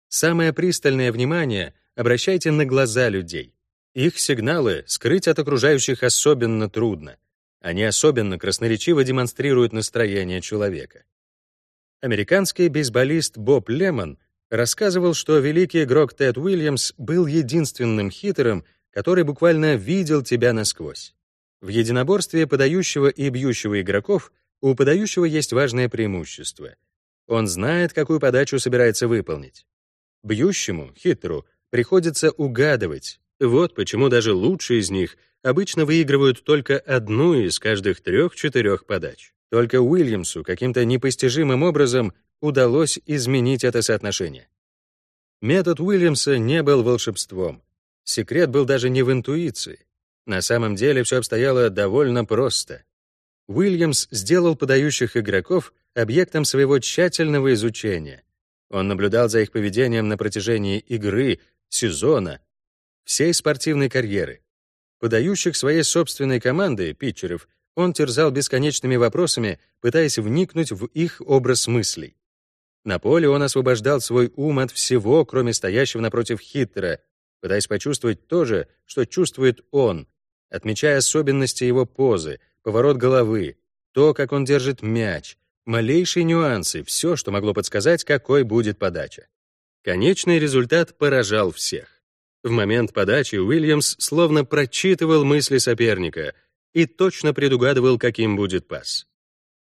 Самое пристальное внимание обращайте на глаза людей. Их сигналы скрыть от окружающих особенно трудно. Они особенно красноречиво демонстрируют настроение человека. Американский бейсболист Боб Лемон рассказывал, что великий игрок Тед Уильямс был единственным хитером, который буквально видел тебя насквозь. В единоборстве подающего и бьющего игроков у подающего есть важное преимущество. Он знает, какую подачу собирается выполнить. Бьющему, хитру, приходится угадывать, вот почему даже лучшие из них обычно выигрывают только одну из каждых трех-четырех подач. Только Уильямсу каким-то непостижимым образом удалось изменить это соотношение. Метод Уильямса не был волшебством. Секрет был даже не в интуиции. На самом деле все обстояло довольно просто. Уильямс сделал подающих игроков объектом своего тщательного изучения. Он наблюдал за их поведением на протяжении игры, сезона, всей спортивной карьеры. Подающих своей собственной команды, питчеров, он терзал бесконечными вопросами, пытаясь вникнуть в их образ мыслей. На поле он освобождал свой ум от всего, кроме стоящего напротив хитера, пытаясь почувствовать то же, что чувствует он, отмечая особенности его позы, поворот головы, то, как он держит мяч, малейшие нюансы, все, что могло подсказать, какой будет подача. Конечный результат поражал всех. В момент подачи Уильямс словно прочитывал мысли соперника и точно предугадывал, каким будет пас.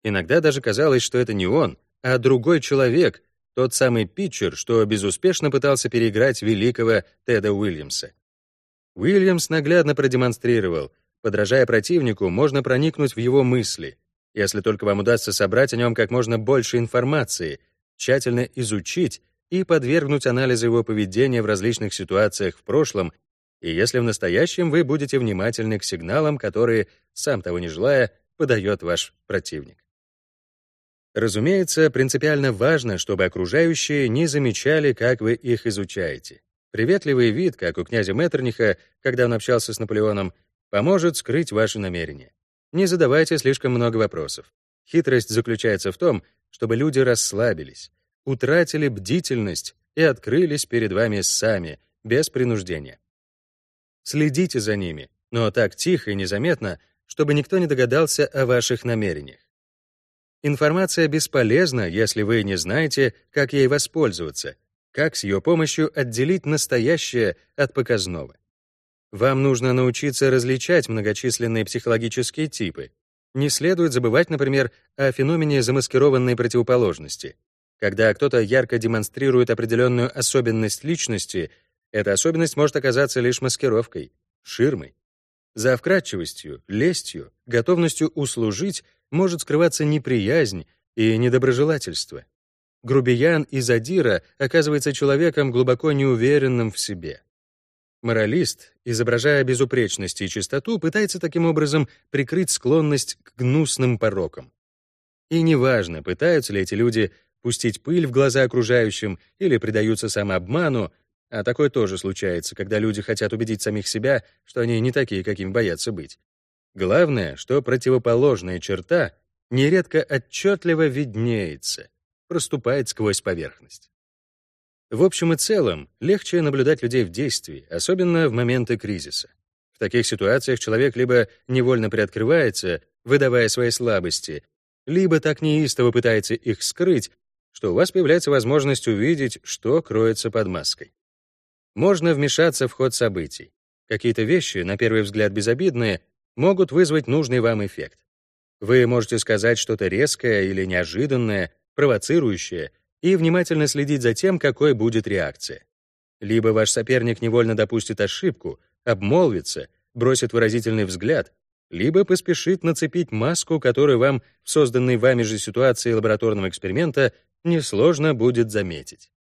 Иногда даже казалось, что это не он, а другой человек, тот самый питчер, что безуспешно пытался переиграть великого Теда Уильямса. Уильямс наглядно продемонстрировал, подражая противнику, можно проникнуть в его мысли, если только вам удастся собрать о нем как можно больше информации, тщательно изучить и подвергнуть анализу его поведения в различных ситуациях в прошлом, и если в настоящем вы будете внимательны к сигналам, которые, сам того не желая, подает ваш противник. Разумеется, принципиально важно, чтобы окружающие не замечали, как вы их изучаете. Приветливый вид, как у князя Меттерниха, когда он общался с Наполеоном, поможет скрыть ваши намерения. Не задавайте слишком много вопросов. Хитрость заключается в том, чтобы люди расслабились, утратили бдительность и открылись перед вами сами, без принуждения. Следите за ними, но так тихо и незаметно, чтобы никто не догадался о ваших намерениях. Информация бесполезна, если вы не знаете, как ей воспользоваться, как с ее помощью отделить настоящее от показного. Вам нужно научиться различать многочисленные психологические типы. Не следует забывать, например, о феномене замаскированной противоположности. Когда кто-то ярко демонстрирует определенную особенность личности, эта особенность может оказаться лишь маскировкой, ширмой. За вкрадчивостью, лестью, готовностью услужить может скрываться неприязнь и недоброжелательство. Грубиян и задира оказывается человеком глубоко неуверенным в себе. Моралист, изображая безупречность и чистоту, пытается таким образом прикрыть склонность к гнусным порокам. И неважно, пытаются ли эти люди пустить пыль в глаза окружающим или предаются самообману, а такое тоже случается, когда люди хотят убедить самих себя, что они не такие, каким боятся быть. Главное, что противоположная черта нередко отчетливо виднеется, проступает сквозь поверхность. В общем и целом, легче наблюдать людей в действии, особенно в моменты кризиса. В таких ситуациях человек либо невольно приоткрывается, выдавая свои слабости, либо так неистово пытается их скрыть, что у вас появляется возможность увидеть, что кроется под маской. Можно вмешаться в ход событий. Какие-то вещи, на первый взгляд безобидные, могут вызвать нужный вам эффект. Вы можете сказать что-то резкое или неожиданное, провоцирующее, и внимательно следить за тем, какой будет реакция. Либо ваш соперник невольно допустит ошибку, обмолвится, бросит выразительный взгляд, либо поспешит нацепить маску, которую вам в созданной вами же ситуации лабораторного эксперимента несложно будет заметить.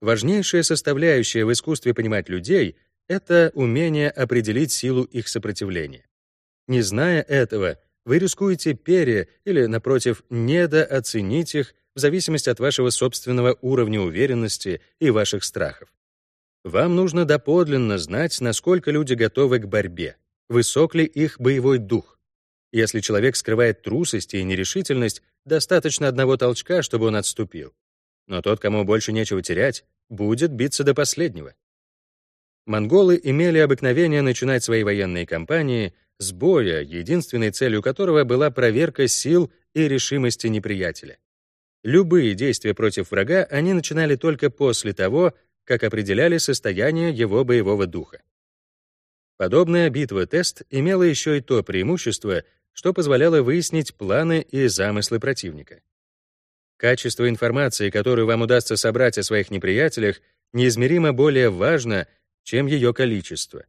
Важнейшая составляющая в искусстве понимать людей — это умение определить силу их сопротивления. Не зная этого, вы рискуете пере или, напротив, недооценить их в зависимости от вашего собственного уровня уверенности и ваших страхов. Вам нужно доподлинно знать, насколько люди готовы к борьбе, высок ли их боевой дух. Если человек скрывает трусость и нерешительность, достаточно одного толчка, чтобы он отступил. Но тот, кому больше нечего терять, будет биться до последнего. Монголы имели обыкновение начинать свои военные кампании с боя, единственной целью которого была проверка сил и решимости неприятеля. Любые действия против врага они начинали только после того, как определяли состояние его боевого духа. Подобная битва-тест имела еще и то преимущество, что позволяло выяснить планы и замыслы противника. Качество информации, которую вам удастся собрать о своих неприятелях, неизмеримо более важно, чем ее количество.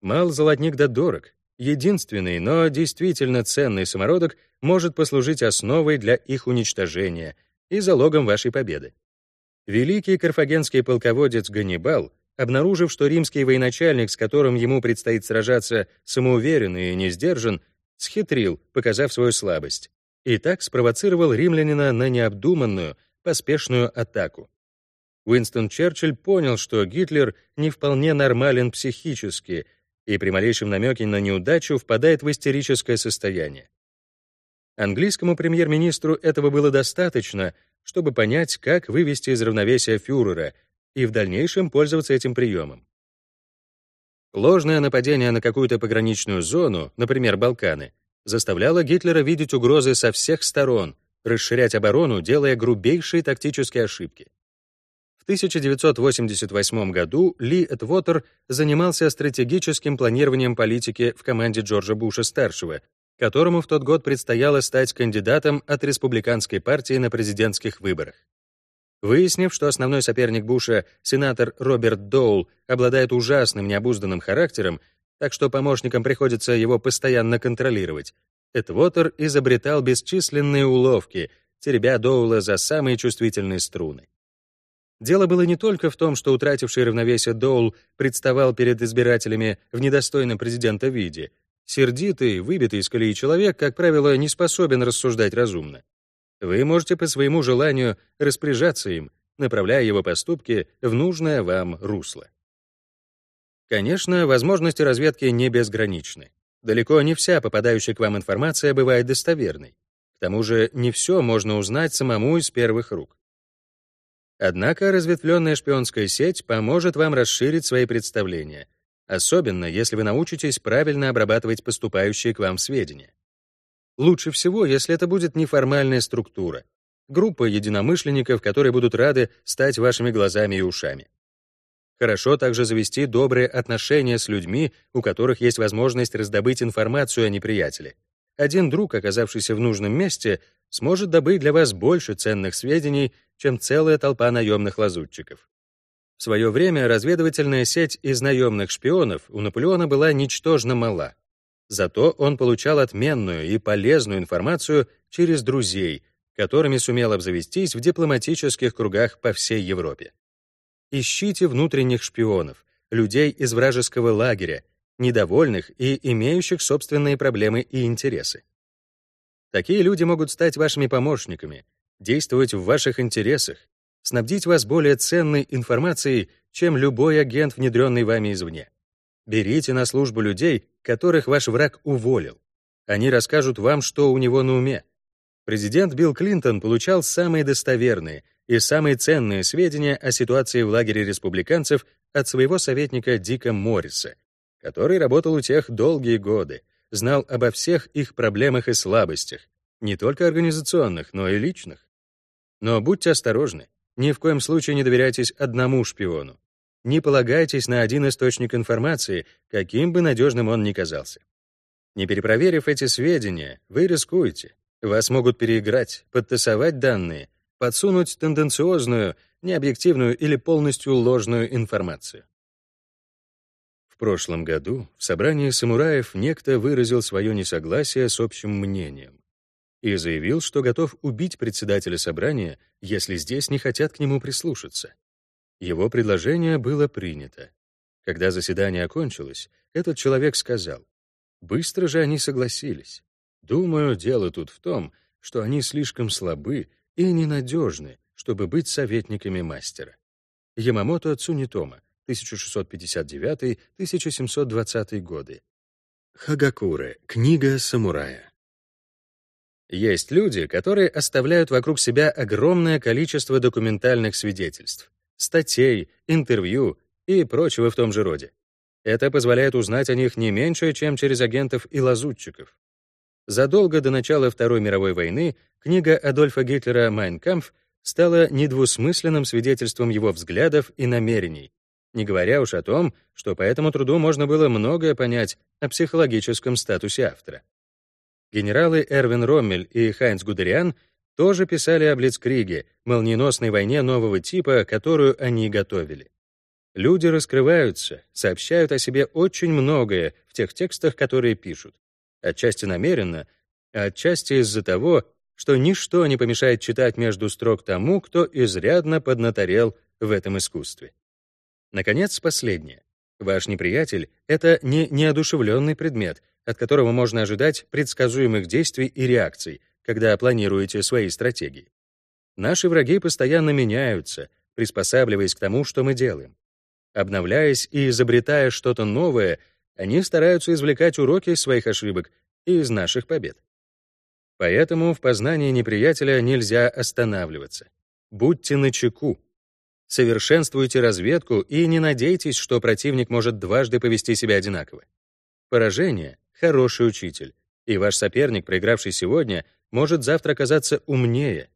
Мал золотник да дорог. Единственный, но действительно ценный самородок может послужить основой для их уничтожения и залогом вашей победы. Великий карфагенский полководец Ганнибал, обнаружив, что римский военачальник, с которым ему предстоит сражаться, самоуверен и не сдержан, схитрил, показав свою слабость, и так спровоцировал римлянина на необдуманную, поспешную атаку. Уинстон Черчилль понял, что Гитлер не вполне нормален психически и при малейшем намеке на неудачу впадает в истерическое состояние. Английскому премьер-министру этого было достаточно, чтобы понять, как вывести из равновесия фюрера и в дальнейшем пользоваться этим приемом. Ложное нападение на какую-то пограничную зону, например, Балканы, заставляло Гитлера видеть угрозы со всех сторон, расширять оборону, делая грубейшие тактические ошибки. В 1988 году Ли Этвотер занимался стратегическим планированием политики в команде Джорджа Буша-старшего, которому в тот год предстояло стать кандидатом от республиканской партии на президентских выборах. Выяснив, что основной соперник Буша, сенатор Роберт Доул, обладает ужасным необузданным характером, так что помощникам приходится его постоянно контролировать, Эдвотер изобретал бесчисленные уловки, теребя Доула за самые чувствительные струны. Дело было не только в том, что утративший равновесие Доул представал перед избирателями в недостойном президента виде. Сердитый, выбитый из колеи человек, как правило, не способен рассуждать разумно. Вы можете по своему желанию распоряжаться им, направляя его поступки в нужное вам русло. Конечно, возможности разведки не безграничны. Далеко не вся попадающая к вам информация бывает достоверной. К тому же не все можно узнать самому из первых рук. Однако разветвленная шпионская сеть поможет вам расширить свои представления, особенно если вы научитесь правильно обрабатывать поступающие к вам сведения. Лучше всего, если это будет неформальная структура, группа единомышленников, которые будут рады стать вашими глазами и ушами. Хорошо также завести добрые отношения с людьми, у которых есть возможность раздобыть информацию о неприятеле. Один друг, оказавшийся в нужном месте, сможет добыть для вас больше ценных сведений, чем целая толпа наемных лазутчиков. В свое время разведывательная сеть из наемных шпионов у Наполеона была ничтожно мала. Зато он получал отменную и полезную информацию через друзей, которыми сумел обзавестись в дипломатических кругах по всей Европе. Ищите внутренних шпионов, людей из вражеского лагеря, недовольных и имеющих собственные проблемы и интересы. Такие люди могут стать вашими помощниками, действовать в ваших интересах, снабдить вас более ценной информацией, чем любой агент, внедренный вами извне. Берите на службу людей, которых ваш враг уволил. Они расскажут вам, что у него на уме. Президент Билл Клинтон получал самые достоверные, и самые ценные сведения о ситуации в лагере республиканцев от своего советника Дика Морриса, который работал у тех долгие годы, знал обо всех их проблемах и слабостях, не только организационных, но и личных. Но будьте осторожны, ни в коем случае не доверяйтесь одному шпиону. Не полагайтесь на один источник информации, каким бы надежным он ни казался. Не перепроверив эти сведения, вы рискуете. Вас могут переиграть, подтасовать данные, подсунуть тенденциозную, необъективную или полностью ложную информацию. В прошлом году в собрании самураев некто выразил свое несогласие с общим мнением и заявил, что готов убить председателя собрания, если здесь не хотят к нему прислушаться. Его предложение было принято. Когда заседание окончилось, этот человек сказал, «Быстро же они согласились. Думаю, дело тут в том, что они слишком слабы и ненадежны, чтобы быть советниками мастера. Ямамото Цунитома, 1659-1720 годы. Хагакуре. Книга самурая. Есть люди, которые оставляют вокруг себя огромное количество документальных свидетельств, статей, интервью и прочего в том же роде. Это позволяет узнать о них не меньше, чем через агентов и лазутчиков. Задолго до начала Второй мировой войны книга Адольфа Гитлера «Майн кампф» стала недвусмысленным свидетельством его взглядов и намерений, не говоря уж о том, что по этому труду можно было многое понять о психологическом статусе автора. Генералы Эрвин Роммель и Хайнц Гудериан тоже писали о Блицкриге, молниеносной войне нового типа, которую они готовили. Люди раскрываются, сообщают о себе очень многое в тех текстах, которые пишут отчасти намеренно, а отчасти из-за того, что ничто не помешает читать между строк тому, кто изрядно поднаторел в этом искусстве. Наконец, последнее. Ваш неприятель — это не неодушевленный предмет, от которого можно ожидать предсказуемых действий и реакций, когда планируете свои стратегии. Наши враги постоянно меняются, приспосабливаясь к тому, что мы делаем. Обновляясь и изобретая что-то новое, они стараются извлекать уроки из своих ошибок и из наших побед. Поэтому в познании неприятеля нельзя останавливаться. Будьте начеку. Совершенствуйте разведку и не надейтесь, что противник может дважды повести себя одинаково. Поражение — хороший учитель, и ваш соперник, проигравший сегодня, может завтра оказаться умнее.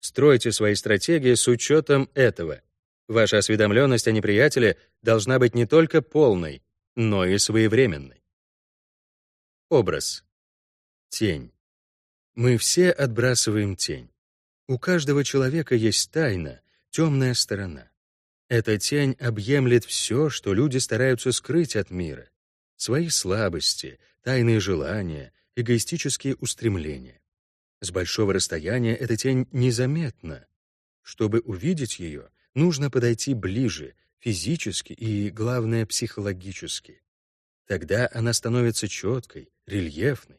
Стройте свои стратегии с учетом этого. Ваша осведомленность о неприятеле должна быть не только полной, но и своевременной. Образ. Тень. Мы все отбрасываем тень. У каждого человека есть тайна, темная сторона. Эта тень объемлет все, что люди стараются скрыть от мира. свои слабости, тайные желания, эгоистические устремления. С большого расстояния эта тень незаметна. Чтобы увидеть ее, нужно подойти ближе, физически и, главное, психологически. Тогда она становится четкой, рельефной.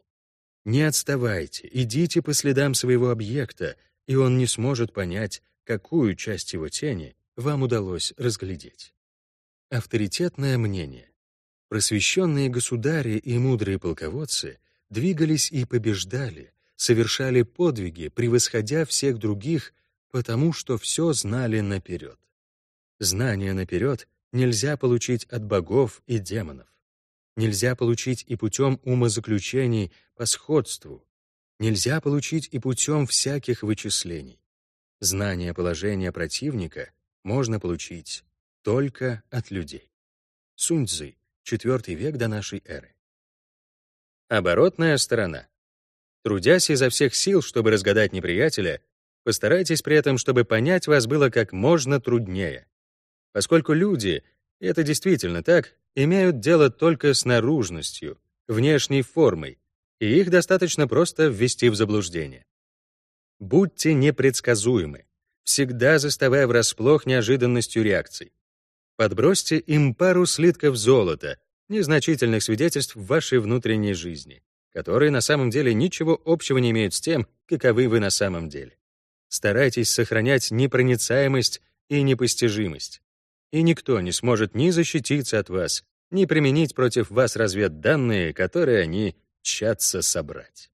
Не отставайте, идите по следам своего объекта, и он не сможет понять, какую часть его тени вам удалось разглядеть. Авторитетное мнение. Просвещенные государи и мудрые полководцы двигались и побеждали, совершали подвиги, превосходя всех других, потому что все знали наперед. Знание наперед нельзя получить от богов и демонов. Нельзя получить и путем умозаключений по сходству. Нельзя получить и путем всяких вычислений. Знание положения противника можно получить только от людей. Сунь-цзы, IV век до нашей эры. Оборотная сторона. Трудясь изо всех сил, чтобы разгадать неприятеля, постарайтесь при этом, чтобы понять вас было как можно труднее. Поскольку люди, и это действительно так, имеют дело только с наружностью, внешней формой, и их достаточно просто ввести в заблуждение. Будьте непредсказуемы, всегда заставая врасплох неожиданностью реакций. Подбросьте им пару слитков золота, незначительных свидетельств вашей внутренней жизни, которые на самом деле ничего общего не имеют с тем, каковы вы на самом деле. Старайтесь сохранять непроницаемость и непостижимость. И никто не сможет ни защититься от вас, ни применить против вас разведданные, которые они тщатся собрать.